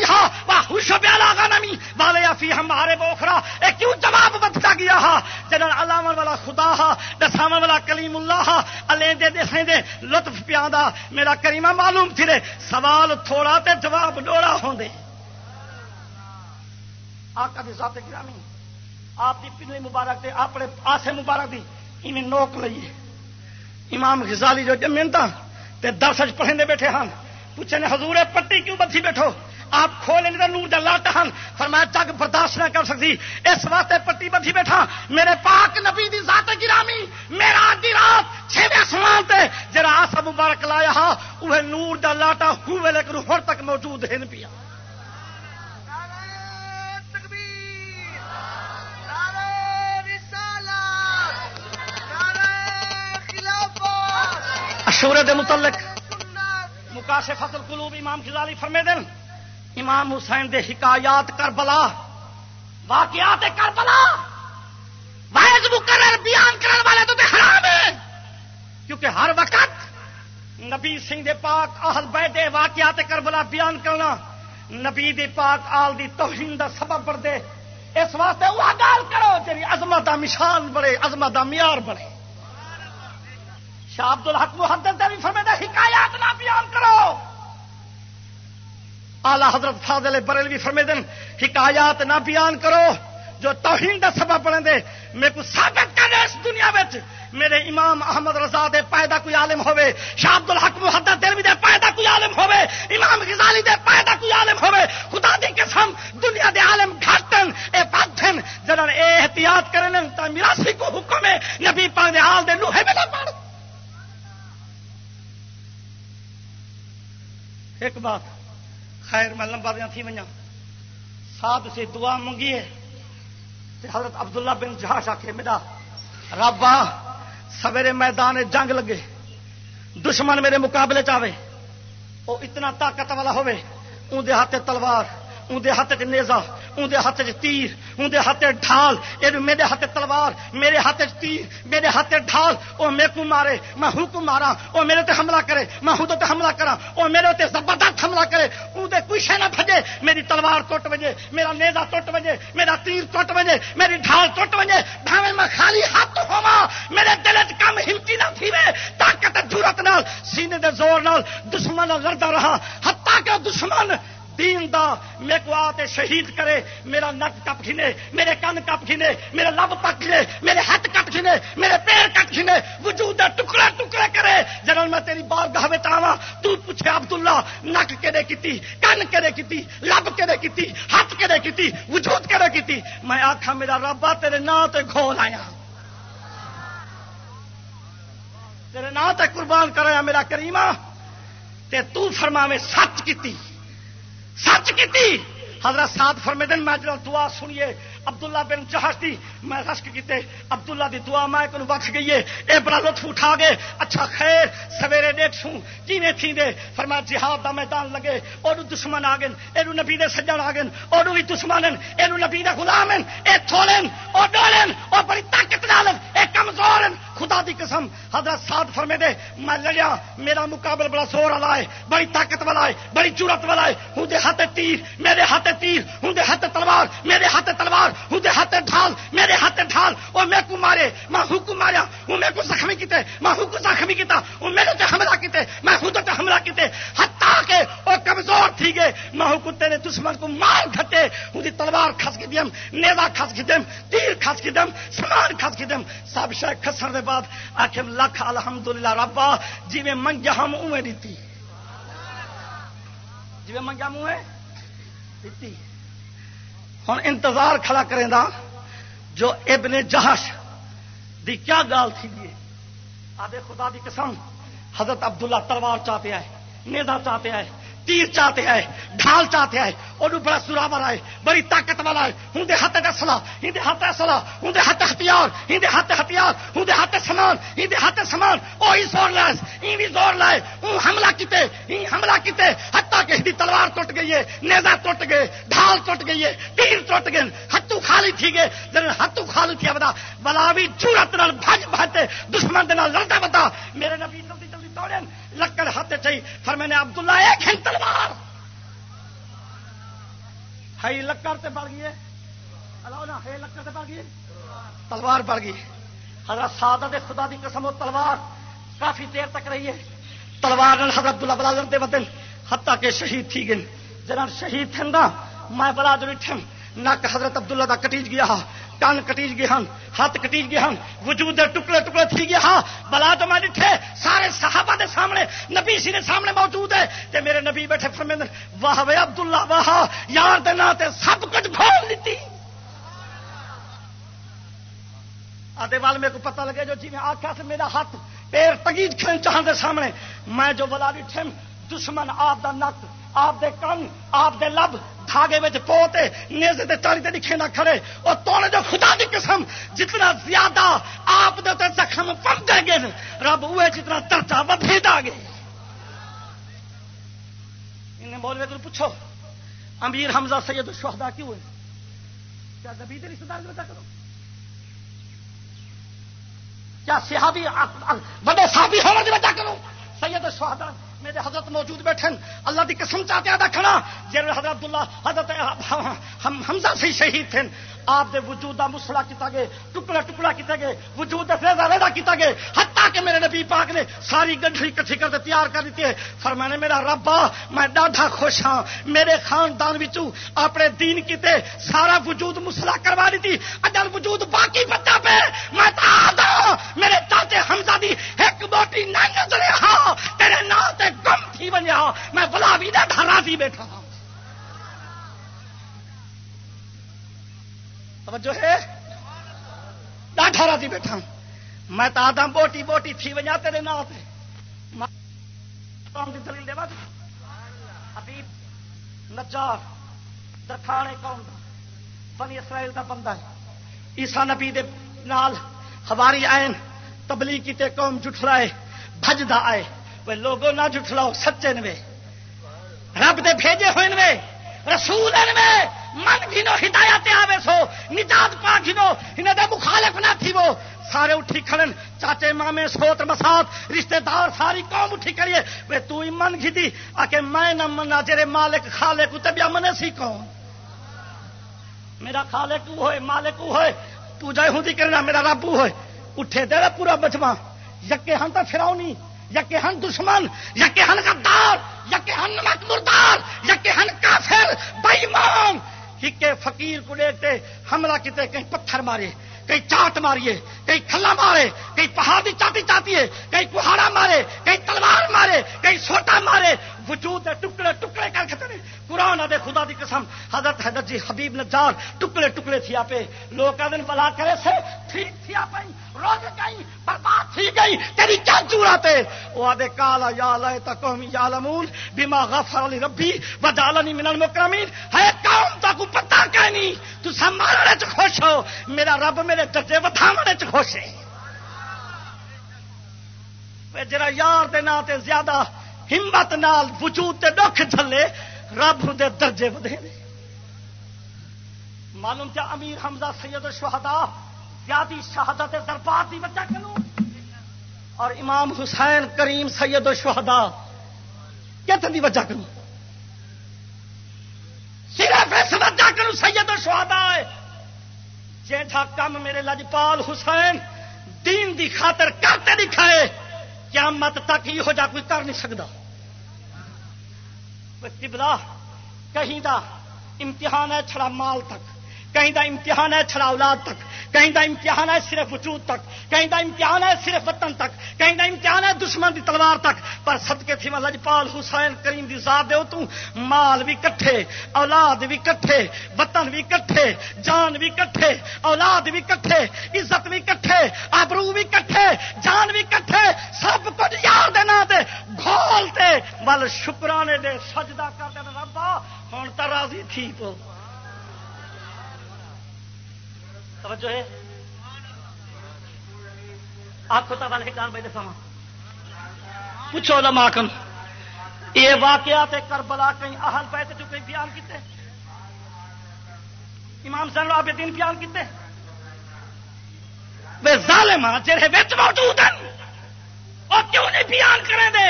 وہ خوش بیالا گا نمی۔ والے فی ہمارے بوکھرا، اے کیوں جواب بدتا گیا ہا؟ جڑا علاوہ والا خدا ہا دساو والا کلیم اللہ ہا الیندے دے دے لطف پیاندا، میرا کریمہ معلوم تھی رے سوال تھوڑا تے جواب ڈوڑا ہوندے آقا دی ذات گرامی، آپ دی پنوی مبارک تے اپنے آسے مبارک دی۔ انہیں نوک لئیے امام غزالی جو جمین تا تے درسج پڑھیں بیٹھے ہاں پوچھے نے، حضور پٹی کیوں بدھی بیٹھو؟ آپ کھولے نہیں نور لاٹ ہن۔ فرمایا چگ برداشت نہ کر سکتی۔ اس واسطے پٹی بدھی بیٹھا۔ میرے پاک نبی دی ذات گرامی، میرا دی رات چھویں آسمان تے۔ جڑا آسا مبارک لایا ہاں وہ نور دا لاٹا ہوئے لیکن ہر تک موجود ہے پیا۔ اشورے دے متعلق مکاش فصل قلوب امام خزالی فرمے دن امام حسین دے حکایات کربلا، واقعات کربلا۔ واحد مقرر بیان کرنے والے تو حرام ہے کیونکہ ہر وقت نبی سنگھ دے پاک اہل بیٹے واقعات کربلا بیان کرنا نبی دے پاک آل دی توہین دا سبب بڑھ دے اس واسطے وہ گال کرو جی عظمت دا مشان بڑے عظمت دا معیار بڑے شاہ عبد الحق محدت بھی فرمے حکایات نہ بیان کرو۔ آلہ حضرت فاضل بریل بھی فرمے دن حکایات نہ بیان کرو۔ جو توہین کا سبب بنے دے میرے کو ثابت کرے اس دنیا میں میرے امام احمد رضا دے پیدا کوئی عالم ہوئے، شاہ عبد الحق محدت دلوی دے پیدا کوئی عالم ہوئے، امام غزالی دے پیدا کوئی عالم ہوئے، خدا دی قسم، دنیا دے عالم گھٹن، اے پاتھن جنہاں اے احتیاط کرن تا میراثی کو حکم ہے، نبی پاک دے حال دے لوہے میں نہ پڑھ ایک بات۔ خیر، میں لمبا دیا تھی وجہ۔ ساتھ سے دعا منگیے حضرت عبداللہ بن جہاش آ کے میرا رب سویرے میدان جنگ لگے۔ دشمن میرے مقابلے چاہے وہ اتنا طاقت والا ہوے اندر ہاتھ تلوار۔ اندر ہاتھ چ نیزا اندر ہاتھ چ تیر اندر ہاتھ ڈھال۔ یہ میرے ہاتھ تلوار، میرے ہاتھ چ تیر، میرے ہاتھ ڈھال۔ وہ میرے کو مارے، میں ہوں کو مارا۔ وہ میرے تے حملہ کرے، میں ہوں تو حملہ کرا۔ وہ میرے تے زبردست حملہ کرے۔ اندر کچھ نہ بجے میری تلوار ٹوٹ بجے میرا نیزا ٹوٹ بجے میرا تیر ٹوٹ بجے میری ڈھال ٹوٹ بجے بھاوے میں خالی ہاتھ ہوا میرے دل چ کم ہمتی نہ تھی طاقت ضرورت نال سینے دے زور نال دشمن لڑتا رہا۔ ہتا کہ دشمن دین دا، میرے کو آتے شہید کرے، میرا نک کپ کھنے میرے کن کپ کھنے میرے لب پک کھنے میرے ہاتھ کپ کھنے میرے پیر کٹ کھنے وجود ٹکڑے ٹکڑے کرے۔ جنرل، میں تیری بار گاہ میں آوا تو پوچھے عبداللہ، نک کے کیتی، کن کے کیتی، لب کے کیتی ہاتھ کے کیتی، وجود کے کیتی۔ میں آخا میرا ربا تیرے نا تے گھول آیا۔ تیرے نا تے قربان کرایا، میرا کریمہ۔ تے تو فرما میں سچ کیتی۔ سچ کی حضرت سات فرمیدن میں جب دعا سنیے۔ عبداللہ بن جہاز دی، میں رشک کیتے عبداللہ دی دعا میں کو وقت گئی ہے۔ اے بڑا لطف اٹھا گئے۔ اچھا خیر، سویرے دیکھ سوں۔ کیویں تھی دے؟ فرمایا، جہاد دا میدان لگے۔ اور دشمن آ گئے۔ اے نبی دے سجن آ گئے۔ اور بھی دشمن اے نبی دے غلام ہیں اے تھولن اور ڈولن۔ اور بڑی طاقت نال اے کمزور ہیں خدا دی قسم۔ حضرت ساتھ فرمے دے میں لڑیا۔ میرا مقابل بڑا زور والا ہے۔ بڑی طاقت والا ہے۔ بڑی جرت والا ہے۔ ہوں دے ہاتھ تیر۔ میرے ہاتھ تیر۔ ہوں دے ہاتھ تلوار۔ میرے ہاتھ تلوار۔ ہوں ہاتھ ڈھال، میرے ہاتھ ڈھال اور میں کو مارے، میں ہوں ماریا ہوں میں کو زخمی کیتے، میں ہوں زخمی کیتا ہوں میرے تے حملہ کیتے، میں ہوں تے حملہ کیتے ہتا کے وہ کمزور تھی گئے، میں ہوں تیرے دشمن کو مار گھٹے ہوں دی تلوار کھس کی دیم نیزا کھس کی دیم، تیر کھس کی دیم سمان کھس کی دیم، سب شے کھسر دے بعد آخ لکھ الحمدللہ ربا جی میں منگیا ہم اوے دیتی۔ جی میں منگیا منہ دیتی۔ ہوں انتظار کھڑا کریں دا جو ابن جہش دی کیا گال تھی دیئے آدھے خدا دی قسم، حضرت عبداللہ تلوار چاہتے آئے نیزا چاہتے آئے تیر چاہتے ہیں، ڈھال چاہتے ہیں اور بڑا سورا سراور آئے بڑی طاقت والا ہے۔ ہوں دے ہاتھ اصلا ہندے ہاتھ اصلا ہوں ہاتھ ہتھیار ہندے ہاتھ ہتھیار ہوں ہاتھ سامان ہندے ہاتھ سامان وہی زور لائے این بھی زور لائے ہوں حملہ کیتے این حملہ کیتے ہتا کہ ہندی تلوار ٹوٹ گئی ہے نیزا ٹوٹ گئے، ڈھال ٹوٹ گئی ہے، تیر ٹوٹ گئے ہتھو خالی تھی گئے جن ہتھو خالی تھی بتا بلا بھی چورت بھج بھجتے دشمن دے نال لڑتا بتا۔ میرے نبی جلدی لکڑ ہاتھ چاہیے پھر میں نے عبداللہ ایک ہن تلوار۔ ہائی لکڑ سے بڑھ گئی ہے۔ لکڑ سے بڑھ گئی تلوار پڑ گئی۔ حضرت سعادت خدا دی قسم و تلوار کافی دیر تک رہی ہے۔ تلوار حضرت اللہ بلازم دے بدن حتیٰ کہ شہید تھی گئے۔ جناب شہید تھے نا میں بلادر اٹھم نک حضرت عبداللہ دا کٹیج گیا۔ ہاں کن کٹیج گئے ہن ہاتھ کٹیج گئے ہن وجود دے ٹکڑے ٹکڑے تھی گیا ہاں بلا تو میں ڈٹھے سارے صحابہ دے سامنے، نبی سی دے سامنے موجود ہے، تے میرے نبی بیٹھے فرمیندن واہ وے عبداللہ، واہ، یار دے تے سب کچھ کھول دیتی۔ آدھے وال میرے کو پتہ لگے جو جی میں آخیا سے میرا ہاتھ پیر تگیج کھین چاہن دے سامنے، میں جو بلا ڈٹھے دشمن آپ دا نک آپ دے کن، آپ دے لب، دھاگے میں پوتے نیزے تے چالی تے دکھے نہ کھڑے۔ اور توڑے جو خدا دی قسم، جتنا زیادہ آپ دے تے زخم پم دے گے، رب ہوئے جتنا ترچا بدھی دا گے۔ انہیں مولوی کو پوچھو، امیر حمزہ سید الشہداء کیوں ہوئے کیا نبی دے رشتہ دار کی وجہ کرو؟ کیا صحابی بڑے صحابی ہونے کی وجہ کرو؟ سید الشہداء میرے حضرت موجود بیٹھے اللہ کی قسم چاہتے ہیں کھڑا۔ جی حضرت اللہ حضرت ہم حمزہ سے شہید تھے۔ آپ دے وجود کا مسلا کیتا گئے، ٹکڑا ٹکڑا کیتے گئے، وجود دے ریزا ریزا کیتا گئے۔ حتیٰ کہ میرے نبی پاک نے ساری گنڈری کٹھی کر تیار کر دیتی ہے۔ پر نے میرا ربا میں ڈاڈا خوش ہاں۔ میرے خاندان وچوں اپنے دین کیتے سارا وجود مسلا کروا دیتی۔ اجل وجود باقی بچا پہ میں تا میرے چاچے حمزہ دی ایک موٹی نہ نظر میں بلا بھی دے راضی بیٹھا۔ ہوں توجہ ہے؟ ڈاٹا راتی بیٹھا۔ میں تو آدم بوٹی بوٹی تھی وجہ تیرے نا دلیل دے حبیب نجار درخانے قوم دا، بنی اسرائیل دا بندہ ہے۔ عیسا نبی دے نال ہماری آئن تبلیغ کیتے قوم جٹھلائے بھجدا آئے۔ وہ لوگوں نہ جٹھلاؤ سچے نوے۔ رب دے بھیجے ہوئے نوے، رسول میں من گھنو ہدایت آوے سو، نجات پا گھنو انہیں دے مخالف نہ تھی وہ۔ سارے اٹھی کھڑن، چاچے، مامے، سوت مسات رشتہ دار، ساری قوم اٹھی کریے وے تو ہی من گھی آ کے میں نہ منا جرے مالک خالے کو تبیا منے سی کون میرا خالق ہوئے، مالک ہوئے پوجا ہوں کرنا، میرا رب ہوئے۔ اٹھے دے پورا بچوا یکے ہاں ہن تو فراؤ نہیں یکے ہن دشمن یکے ہن غدار یکے ہن نمک مردار یکے ہن کافر بےمان ہکے فقیر کو لیتے حملہ کیتے، کہیں پتھر مارے، کہیں چاٹ ماریے، کہیں کھلا مارے، کہیں پہاڑی چاٹی چاٹیے کہیں کہاڑا مارے، کہیں تلوار مارے، کہیں سوٹا مارے وجود دے ٹکڑے ٹکڑے کر کے قرآن دے خدا دی قسم، حضرت حضرت جی حبیب نجار ٹکڑے ٹکڑے تھی آپ لوگ دن بلا کرے سے، ٹھیک تھی آپ روز گئی، برباد تھی گئی، تیری کیا چوراتے وہ آدھے، کالا یا لائے تکوم یا لمون بیما غفر علی ربی و جالنی من المکرمین۔ ہے کام تا کو پتہ کہنی تو سمارنے چ خوش ہو، میرا رب میرے درجے وتھاونے چ خوش ہے۔ جرا یار دے نا تے زیادہ ہمت نال وجود تے دکھ جھلے، رب دے درجے ودے معلوم کیا امیر حمزہ سید الشہداء زیادی شہادت دربار دی وجہ کروں اور امام حسین کریم سید الشہداء کتنے دی وجہ کروں صرف اس وجہ کروں سید الشہداء ہے؟ جیٹھا کم میرے لجپال حسین دین دی خاطر کرتے دکھائے۔ کیا مت تک ہی ہو جا کوئی کر نہیں سکتا تبلا کہیں دا امتحان ہے چھڑا مال تک۔ کہیں دا امتحان ہے چھڑا اولاد تک، کہیں دا امتحان ہے صرف وجود تک، کہیں دا امتحان ہے صرف وطن تک، کہیں دا امتحان ہے دشمن دی تلوار تک۔ پر صدقے تھی لجپال حسین کریم دی ذات دے تو مال بھی کٹھے، اولاد بھی کٹھے، وطن بھی کٹھے، جان بھی کٹھے، اولاد بھی کٹھے، عزت بھی کٹھے، آبرو بھی کٹھے، جان بھی کٹھے، سب کچھ یار دینا دے، گھول تے۔ شکرانے دے، سجدہ کر دے، ربا ہوں تو راضی تھی تو۔ توجہ ہے۔ آخو تو والے کان بھائی دفاع پوچھو لما کن یہ واقعات کربلا کہیں اہل پہ جو کہیں بیان کیتے۔ امام سن آپ دن بیان کیتے۔ بے ظالم جہے بچ موجود ہیں، وہ کیوں نہیں بیان کریں دے؟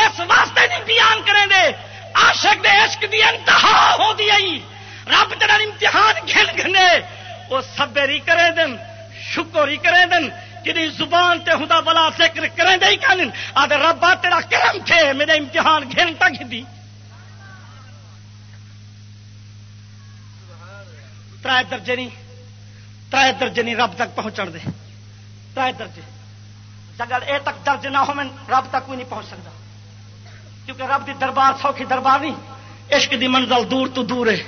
اس واسطے نہیں بیان کریں دے۔ عاشق دے عشق دی انتہا ہو دی رب تیرا امتحان گھن گھنے۔ وہ سبری کرے دن شکر ہی کریں دن کہ زبان تے ہوں بلا ذکر کریں دے ہی کہنے آدھے ربا تیرا کرم تھے، میرے امتحان گھن تک دی ترائے درجے نہیں ترائے درجے نہیں رب تک پہنچن دے۔ ترائے درجے۔ جگہ اے تک درج نہ ہو میں رب تک کوئی نہیں پہنچ سکتا کیونکہ رب دی دربار سوکھی دربار نہیں، عشق دی منزل دور تو دور ہے۔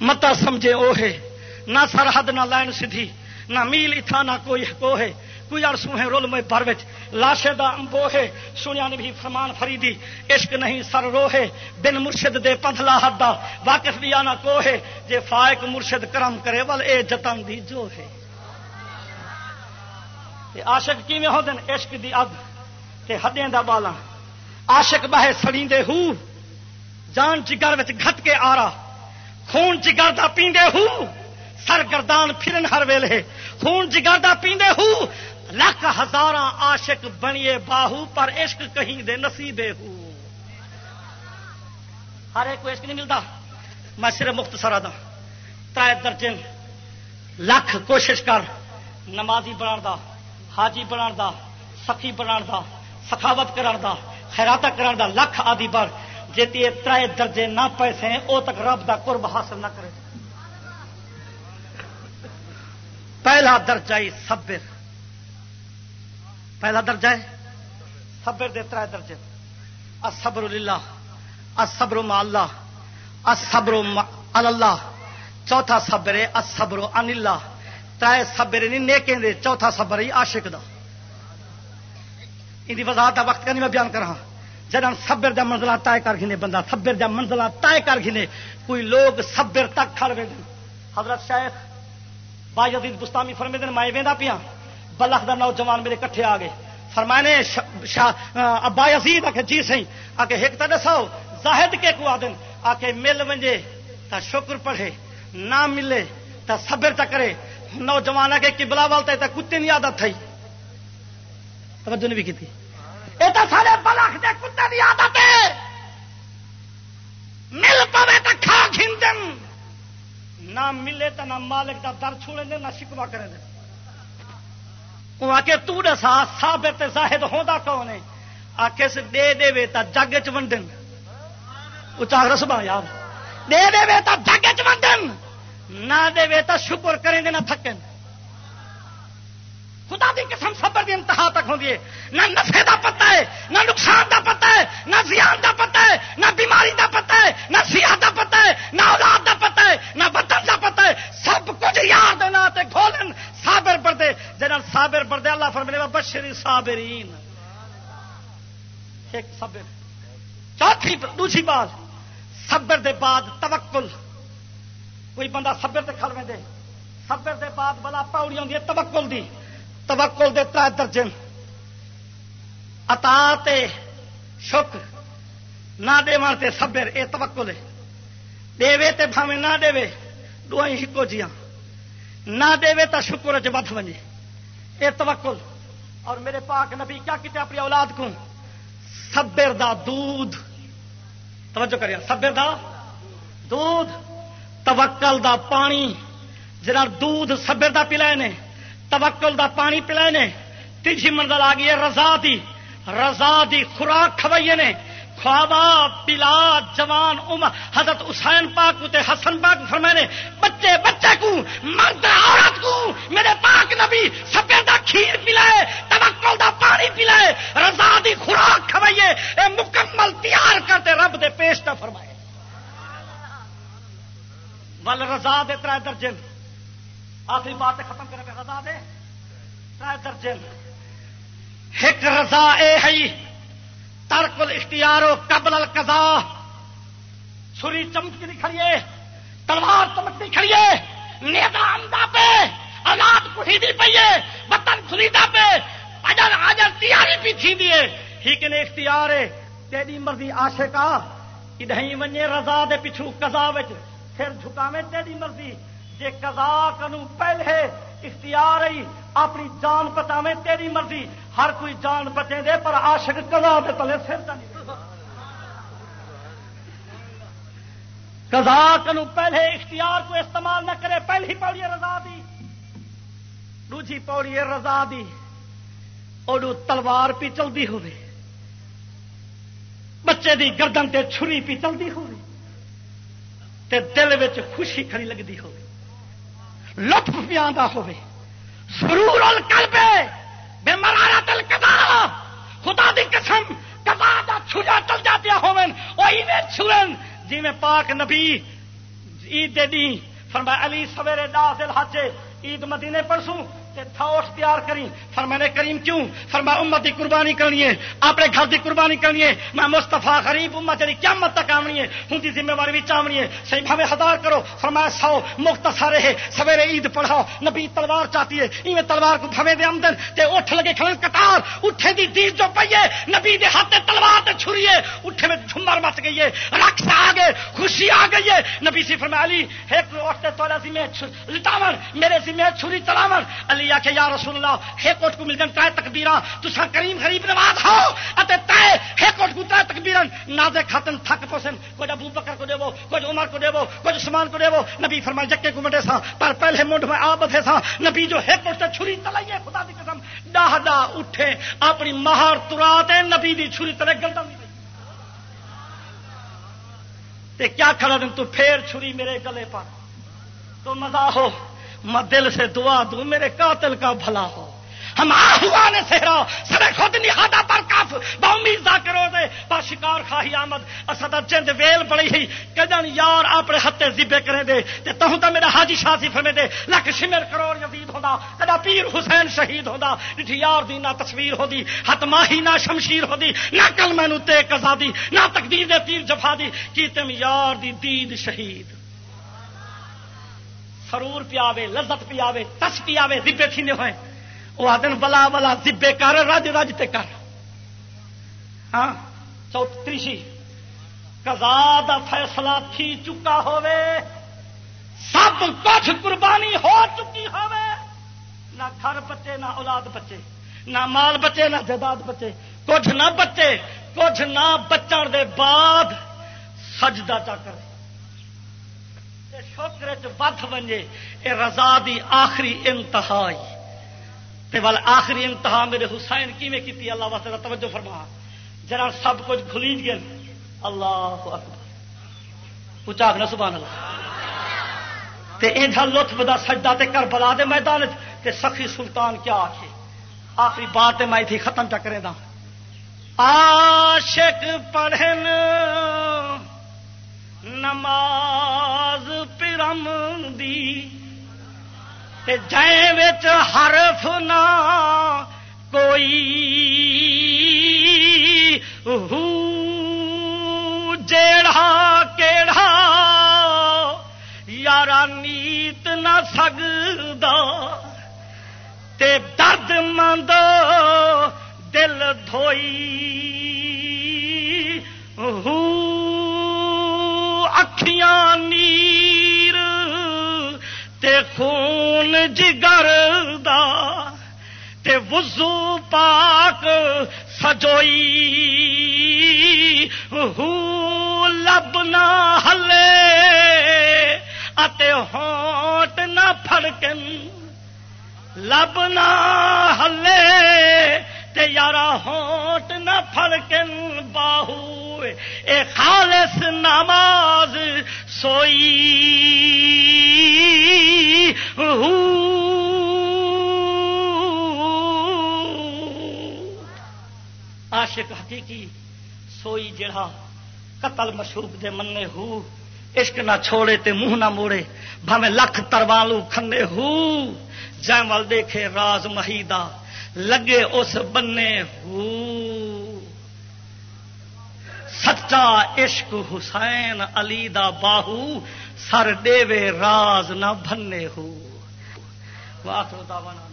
متا سمجھے او ہے۔ نہ سرحد، نہ لائن سدھی نہ میل اتھا نہ کوئی کو ہے کوئی ار سوہیں رول میں بھر وچ۔ لاشے دا امبو ہے سنیا نے بھی فرمان فریدی عشق نہیں سر رو ہے بن مرشد دے پنتھ لاہت دا واقف بھی آنا کو ہے جے فائق مرشد کرم کرے، ول اے جتن دی جو ہے عاشق کی میں ہو دن عشق دی اگ تے ہڈیں دا بالا عاشق بہے سڑی دے ہو۔ جان جگر وچ گھت کے آ رہا خون جگر دا پیندے ہو۔ سر گردان پھرن ہر ویلے۔ خون جگر پیندے ہو۔ لکھ ہزار عاشق بنیے باہو، پر عشق کہیں دے نصیبے ہو۔ ہر ایک کو عشق نہیں ملتا۔ میں صرف مختصر دا ترائے درجن لکھ کوشش کر۔ نمازی بنا دا، حاجی بنا دا، سخی بنا دا، سخاوت کران دا خیراتا کران دا، لکھ آدھی بار۔ جی ترائے درجے نہ پیسے او تک رب دا قرب حاصل نہ کرے۔ پہلا درجہ ہی سبر پہلا درجہ ہے۔ سبر دے ترائے درجے۔ اصبر اللہ اصبر ما اللہ۔ اصبر اللہ۔ چوتھا سبر ہے۔ اصبر ان اللہ۔ ترائے سبر نہیں نیکیں دے۔ چوتھا سبر ہی عاشق دا۔ ان وضاحت کا وقت کا نہیں میں بیان کرا جدن سبر دا منزلہ طے کر گھنے، بندہ سبر دا منزلہ طے کر گھنے، کوئی لوگ سبر تک کھڑ وے حضرت شیخ با یزید بستامی فرمے دن میں ویندا پیا۔ بلخ دا نوجوان میرے کٹھے آ گئے۔ فرمانے ابا یزید آکے جی سی آکے ایک تو دسو زاہد کے کو آدن؟ آکے مل ونجے تا شکر پڑھے، نہ ملے تا صبر تا کرے۔ نوجوان آکے قبلہ والتے تا کتے نہیں عادت تھی توجہ نہیں بھی کی یہ تو سارے بلخ دے کتے کی عادت ہے۔ مل پوے تو کھا کھین نہ ملے تو نہ مالک کا در چھوڑے دے نہ شکوا کرے دے۔ وہ آ کے تسا سابت زاہد ہوتا کون ہے؟ آ کے دے دے تا جگ چ ونڈن۔ اچا رسبا یار۔ دے دے تا جگ چ ونڈن۔ نہ دے تا شکر کریں گے، نہ تھکن خدا دی قسم صبر دی انتہا تک ہوندی ہے۔ نہ نفے دا پتہ ہے، نہ نقصان دا پتہ ہے، نہ زیان دا پتہ ہے، نہ بیماری دا پتہ ہے، نہ سیاح دا پتہ ہے، نہ اولاد دا پتہ ہے، نہ وطن دا پتہ ہے۔ سب کچھ یار دینا تے کھولن۔ صابر پڑھتے جنہاں صابر پڑھتے اللہ فرمائے بشری صابرین۔ ایک صبر چوتھی، دوسری بات۔ صبر دے بعد توکل۔ کوئی بندہ صبر تے کھڑ دے صبر دے بعد بلا پاؤڑی ہوندی ہے، توکل دی۔ توکل دے تر درجن۔ اتا شکر، نہ دے تے سبر اے توکل ہے۔ دے تے بھاوے نہ دے دعائیں ہکو جیاں۔ نہ دے تو شکر چ بت بنے اے توکل۔ اور میرے پاک نبی، کیا کیتے اپنی اولاد کو؟ سبر دا دودھ۔ توجہ کریا سبر دا دودھ، توکل دا پانی۔ جنا دودھ سبر دا پلائے نے۔ توکل دا پانی پلائے نے، تیجی منزل آ گئی ہے، رضا دی۔ رضا دی خوراک کھوائیے نے۔ خوابا پلا جوان، عمر۔ حضرت حسین پاک تے حسن پاک فرمائے نے، بچے بچے کو، مرد، عورت کو، میرے پاک نبی سبے دا کھیر پلائے توکل دا پانی پلائے رضا دی خوراک کھوائیے۔ اے مکمل تیار کرتے رب دے پیش تا فرمائے۔ ول رضا دے تر درجن آخری بات ختم کرے رضا دے۔ درجن۔ ایک رضا اے ہے۔ ترکل اختیارو قبل القضا چھری چمکتی کھڑیے۔ تلوار چمکتی کھڑیے۔ نیتا امدا پہ۔ اولاد کھڑی پیے وطن خریدا پہ۔ اجر اجر تیاری بھی تھی دیے ہی کہ اختیار ہے۔ تیری مرضی آشے کا کہ ونجے رضا دے پچھو قضا وچ۔ پھر جھکاویں تیری مرضی۔ جے قضا کنو پہلے اختیار ہی اپنی جان بچاوے تیری مرضی، ہر کوئی جان بچے دے، پر آشک کلا دے تلے سر کزا کنو پہلے اختیار کو استعمال نہ کرے پہلی پڑی رضا دی۔ دوجی پوڑی رضا دی۔ اڈو تلوار پی چلتی ہوے بچے دی گردن تے چھری پی چلتی ہوے تے دل وچ خوشی کھڑی لگتی ہو لطف پہ آتا ہوے سرور القلب بے مرارا تل کدا خدا دی قسم کدا دا چھجا چل جاتے ہوئن او ایویں چھرن جی میں پاک نبی عید دے دی۔ فرمایا علی سویرے دا دل حج، عید مدینے پرسوں تھوٹ تیار کری فرمانے کریم کیوں؟ فرما امت کی قربانی کرنی ہے، اپنے گھر کی قربانی کرنی ہے۔ میں مستفا غریب امت جی قیامت تک آنی ہے۔ ہوں کی ذمہ داری بھی چاونی ہے۔ صحیح بھاوے ہزار کرو۔ فرمایا سو مفت سارے ہے سویرے عید پڑھاؤ۔ نبی تلوار چاہتی ہے۔ ایویں تلوار کو بھوے دے آمدن تے اٹھ لگے کھڑن کتار اٹھے دی دید جو پیے نبی دے ہاتھ تلوار تے چھری ہے۔ اٹھے میں جھمر مچ گئی ہے، رقص آ گئے، خوشی آ گئی ہے۔ نبی سی فرمایا، علی ایک اٹھتے تو ذمہ لٹاون، میرے ذمہ چھری چلاون علی علی آخ یا رسول اللہ، ہے کوٹ کو مل جان تے تکبیر تسا کریم غریب نواز ہو، اتے تے ہے کوٹ کو تے تکبیر نازے کھاتن تھک پوسن کوئی ابو بکر کو دیو، کوئی عمر کو دیو، کوئی عثمان کو دیو، نبی فرمائے جکے کو منڈے سا، پر پہلے منڈ میں آ بدھے سا، نبی جو ہے کوٹ تے چھری تلائیے خدا دی قسم ڈاہ ڈاہ اٹھے، اپنی مہار ترا تے نبی دی چھری تلے گلتا نہیں تے کیا کھڑا دن تو پھر چھری میرے گلے پر۔ تو مزہ ہو۔ میں دل سے دعا دوں، میرے قاتل کا بھلا ہو۔ ہم آہوان سہرا سر خود نہادا پر کف بامید کرو دے، با شکار خواہی آمد۔ اسد چند ویل بڑی ہی۔ کجن یار اپنے ہتے زبے کرے دے، تے تہوں تا میرا حاجی شاہ سی فرمے دے۔ لک شمر کروڑ یزید ہوندا کدا پیر حسین شہید ہوندا۔ جٹھی یار دی نہ تصویر ہوندی ہت ماہی نہ شمشیر ہوندی نہ کل مینوں تے قضا دی نہ تقدیر دے تیر جفا دی۔ کیتم یار دی دید شہید۔ سرور پیاوے لذت پیاوے تس پیاوے دبے تھی ہوئے۔ وہ آدن بلا بلا دبے کر، رج رج تے کر۔ ہاں چوتریشی کزا دا فیصلہ تھی چکا ہووے۔ سب کچھ قربانی ہو چکی ہووے۔ نہ گھر بچے، نہ اولاد بچے، نہ مال بچے، نہ جائیداد بچے۔ کچھ نہ بچے، کچھ نہ بچن دے بعد سجدہ چا کرے۔ شوکر چھ بنجے یہ رضا دی آخری انتہا وال آخری انتہا میرے حسین کیویں کی اللہ واسطے توجہ فرما۔ جرا سب کچھ کھلیج گئے اللہ اچا نہ سبحان اللہ۔ تے انجا لطف دا سجدہ تے کر بلا دے میدان تے سخی سلطان کیا آخے آخری بات میں تھی ختم چکرے دا۔ عاشق پڑھن، نماز پرم دی جی حرف نہ کوئی ہو جیڑا کیڑا یارا نیت نہ سگدا تے درد مند دل دھوئی اکھیاں نیر تے خون جگر دا تے وضو پاک سجوئی لب نہ ہلے اتے ہوٹ نہ پھڑکن، لب نہ ہلے تے یارا ہوٹ نہ پھڑکن، باہو، اے خالص نماز سوئی۔ عاشق حقیقی سوئی جڑا قتل مشروب دے مننے ہو۔ عشق نہ چھوڑے تے منہ نہ موڑے بھاوے لکھ تروالو کھنے ہو۔ جائیں وال دیکھے راز مہیدہ۔ لگے اس بنے ہو۔ سچا عشق حسین علی دا باہو، سر دیوے راز نہ بننے ہو۔ واخر دعوانا